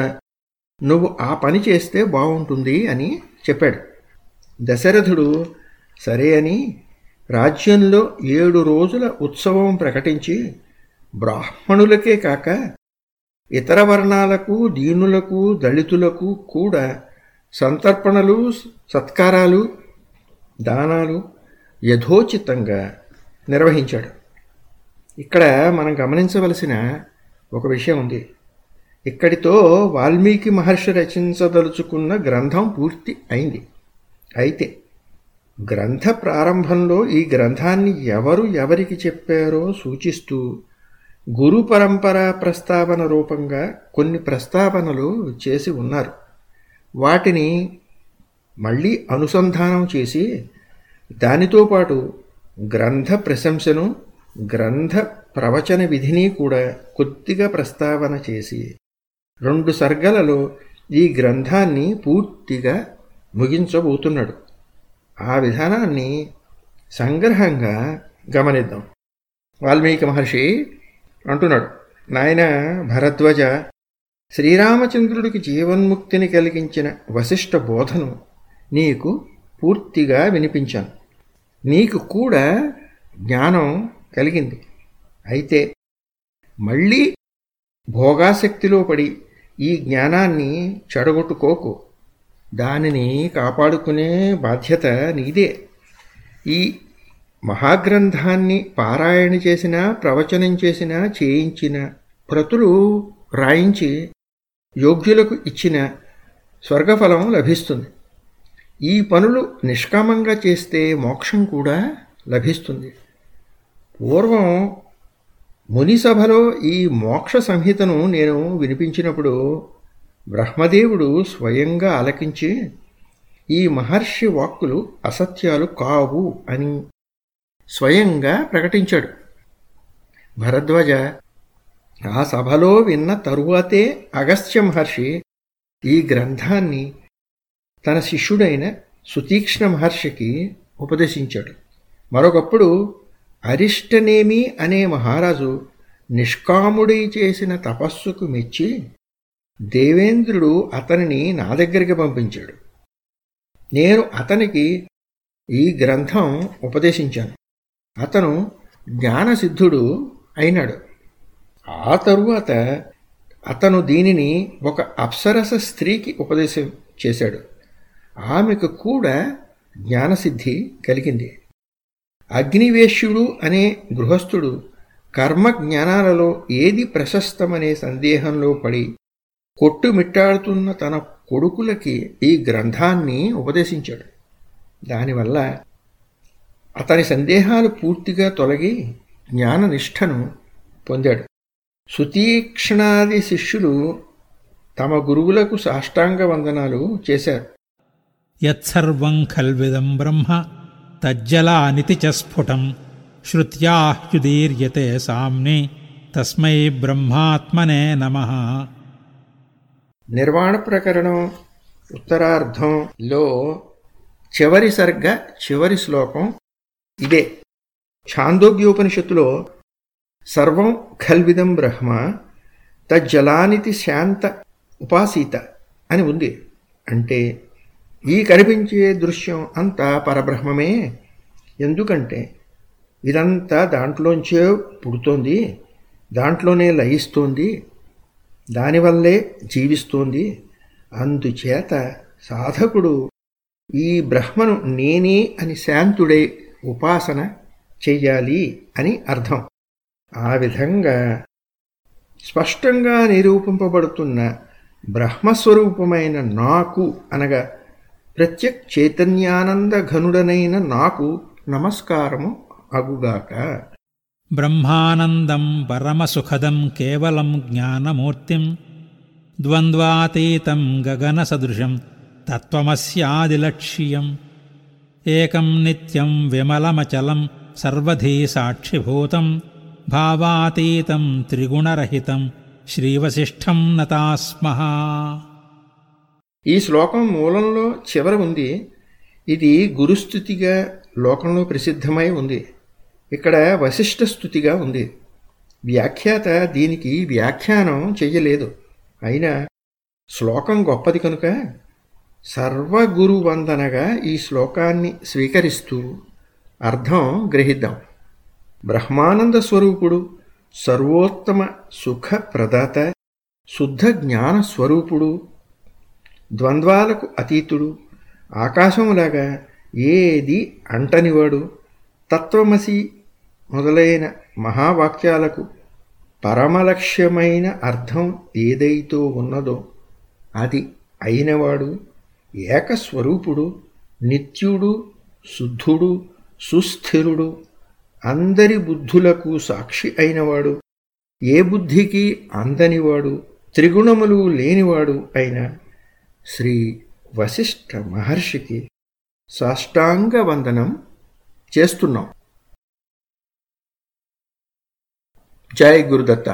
నువ్వు ఆ పని చేస్తే బాగుంటుంది అని చెప్పాడు. దశరథుడు సరే అని రాజ్యంలో ఏడు రోజుల ఉత్సవం ప్రకటించి బ్రాహ్మణులకే కాక ఇతర వర్ణాలకు దీనులకు దళితులకు కూడా సంతర్పణలు సత్కారాలు దానాలు యథోచితంగా నిర్వహించాడు. ఇక్కడ మనం గమనించవలసిన ఒక విషయం ఉంది. ఇక్కడితో వాల్మీకి మహర్షి రచించదలుచుకున్న గ్రంథం పూర్తి అయింది. అయితే గ్రంథ ప్రారంభంలో ఈ గ్రంథాన్ని ఎవరు ఎవరికి చెప్పారో సూచిస్తూ గురు పరంపర ప్రస్తావన రూపంగా కొన్ని ప్రస్తావనలు చేసి ఉన్నారు. వాటిని మళ్ళీ అనుసంధానం చేసి దానితో పాటు గ్రంథ ప్రశంసను గ్రంథ ప్రవచన విధిని కూడా కొద్దిగా ప్రస్తావన చేసి రెండు సర్గలలో ఈ గ్రంథాన్ని పూర్తిగా ముగించబోతున్నాడు ఆ విధానాన్ని సంగ్రహంగా గమనిద్దాం. వాల్మీకి మహర్షి అంటున్నాడు నాయన భరద్వజ శ్రీరామచంద్రుడికి జీవన్ముక్తిని కలిగించిన వశిష్ఠ బోధను నీకు పూర్తిగా వినిపించాను. నీకు కూడా జ్ఞానం కలిగింది. అయితే మళ్ళీ భోగాసక్తిలో పడి ఈ జ్ఞానాన్ని చెడగొట్టుకోకు. దానిని కాపాడుకునే బాధ్యత నీదే. ఈ మహాగ్రంథాన్ని పారాయణ చేసిన ప్రవచనం చేసిన చేయించిన ప్రతులు రాయించి యోగ్యులకు ఇచ్చిన స్వర్గఫలం లభిస్తుంది. ఈ పనులు నిష్కామంగా చేస్తే మోక్షం కూడా లభిస్తుంది. పూర్వం మునిసభలో ఈ మోక్ష సంహితను నేను వినిపించినప్పుడు బ్రహ్మదేవుడు స్వయంగా ఆలకించి ఈ మహర్షి వాక్కులు అసత్యాలు కావు అని స్వయంగా ప్రకటించాడు. భరద్వాజ ఆ సభలో విన్న తరువాతే అగస్త్య మహర్షి ఈ గ్రంథాన్ని తన శిష్యుడైన సుతీక్ష్ణ మహర్షికి ఉపదేశించాడు. మరొకప్పుడు అరిష్టనేమి అనే మహారాజు నిష్కాముడై చేసిన తపస్సుకు మెచ్చి దేవేంద్రుడు అతనిని నా దగ్గరికి పంపించాడు. నేను అతనికి ఈ గ్రంథం ఉపదేశించాను. అతను జ్ఞానసిద్ధుడు అయినాడు. ఆ తరువాత అతను దీనిని ఒక అప్సరస స్త్రీకి ఉపదేశం చేశాడు. ఆమెకు కూడా జ్ఞానసిద్ధి కలిగింది. అగ్నివేశ్యుడు అనే గృహస్థుడు కర్మ జ్ఞానాలలో ఏది ప్రశస్తమనే సందేహంలో పడి కొట్టుమిట్టాడుతున్న తన కొడుకులకి ఈ గ్రంథాన్ని ఉపదేశించాడు. దానివల్ల అతని సందేహాలు పూర్తిగా తొలగి జ్ఞాననిష్టను పొందాడు. సుతీక్ష్ణాది శిష్యులు తమ గురువులకు సాష్టాంగ వందనాలు చేశారు. యత్సర్వం ఖల్విదం బ్రహ్మ తజ్జలానితి చ స్ఫుటం శ్రుత్యాహ్యుదీర్యతే సామ్ని తస్మై బ్రహ్మాత్మనే నమ. నిర్వాణ ప్రకరణం ఉత్తరార్ధంలో చివరి సర్గ చివరి శ్లోకం ఇదే. ఛాందోగ్యోపనిషత్తులో సర్వం ఖల్విదం బ్రహ్మ తజ్జలానితి శాంత ఉపాసీత అని ఉంది. అంటే ఈ కనిపించే దృశ్యం అంతా పరబ్రహ్మమే. ఎందుకంటే ఇదంతా దాంట్లోంచే పుడుతోంది దాంట్లోనే లయిస్తోంది. దానివల్లే జీవిస్తోంది. అందుచేత సాధకుడు ఈ బ్రహ్మను నేనే అని శాంతుడే ఉపాసన చెయ్యాలి అని అర్థం. ఆ విధంగా స్పష్టంగా నిరూపింపబడుతున్న బ్రహ్మస్వరూపమైన నాకు అనగా ప్రత్యక్ చైతన్యానంద ఘనుడనైన నాకు నమస్కారము అగుగాక. బ్రహ్మానందం పరమసుఖదం కేవలం జ్ఞానమూర్తిం. ద్వంద్వాతీతం గగనసదృశం తత్వమస్యాదిలక్ష్యం. ఏకం నిత్యం విమలమచలం సర్వధీ సాక్షిభూతం. భావాతీతం త్రిగుణరహితం శ్రీవశిష్టం నతాస్మహ. ఈ శ్లోకం మూలంలో చివర ఉంది. ఇది గురుస్థుతిగా లోకంలో ప్రసిద్ధమై ఉంది. ఇక్కడ వశిష్ఠ స్థుతిగా ఉంది. వ్యాఖ్యాత దీనికి వ్యాఖ్యానం చెయ్యలేదు. అయినా శ్లోకం గొప్పది కనుక సర్వగురు వందనగా ఈ శ్లోకాన్ని స్వీకరిస్తూ అర్థం గ్రహిద్దాం. బ్రహ్మానంద స్వరూపుడు సర్వోత్తమ సుఖ ప్రదాత శుద్ధ జ్ఞాన స్వరూపుడు ద్వంద్వాలకు అతీతుడు ఆకాశంలాగా ఏది అంటనివాడు తత్వమసి మొదలైన మహావాక్యాలకు పరమలక్ష్యమైన అర్థం ఏదైతో ఉన్నదో అది అయినవాడు ఏకస్వరూపుడు నిత్యుడు శుద్ధుడు సుస్థిరుడు అందరి బుద్ధులకు సాక్షి అయినవాడు ఏ బుద్ధికి అందనివాడు త్రిగుణములు లేనివాడు అయిన శ్రీ వశిష్ఠ మహర్షికి సాష్టాంగ వందనం చేస్తున్నాం. జై గురుదత్త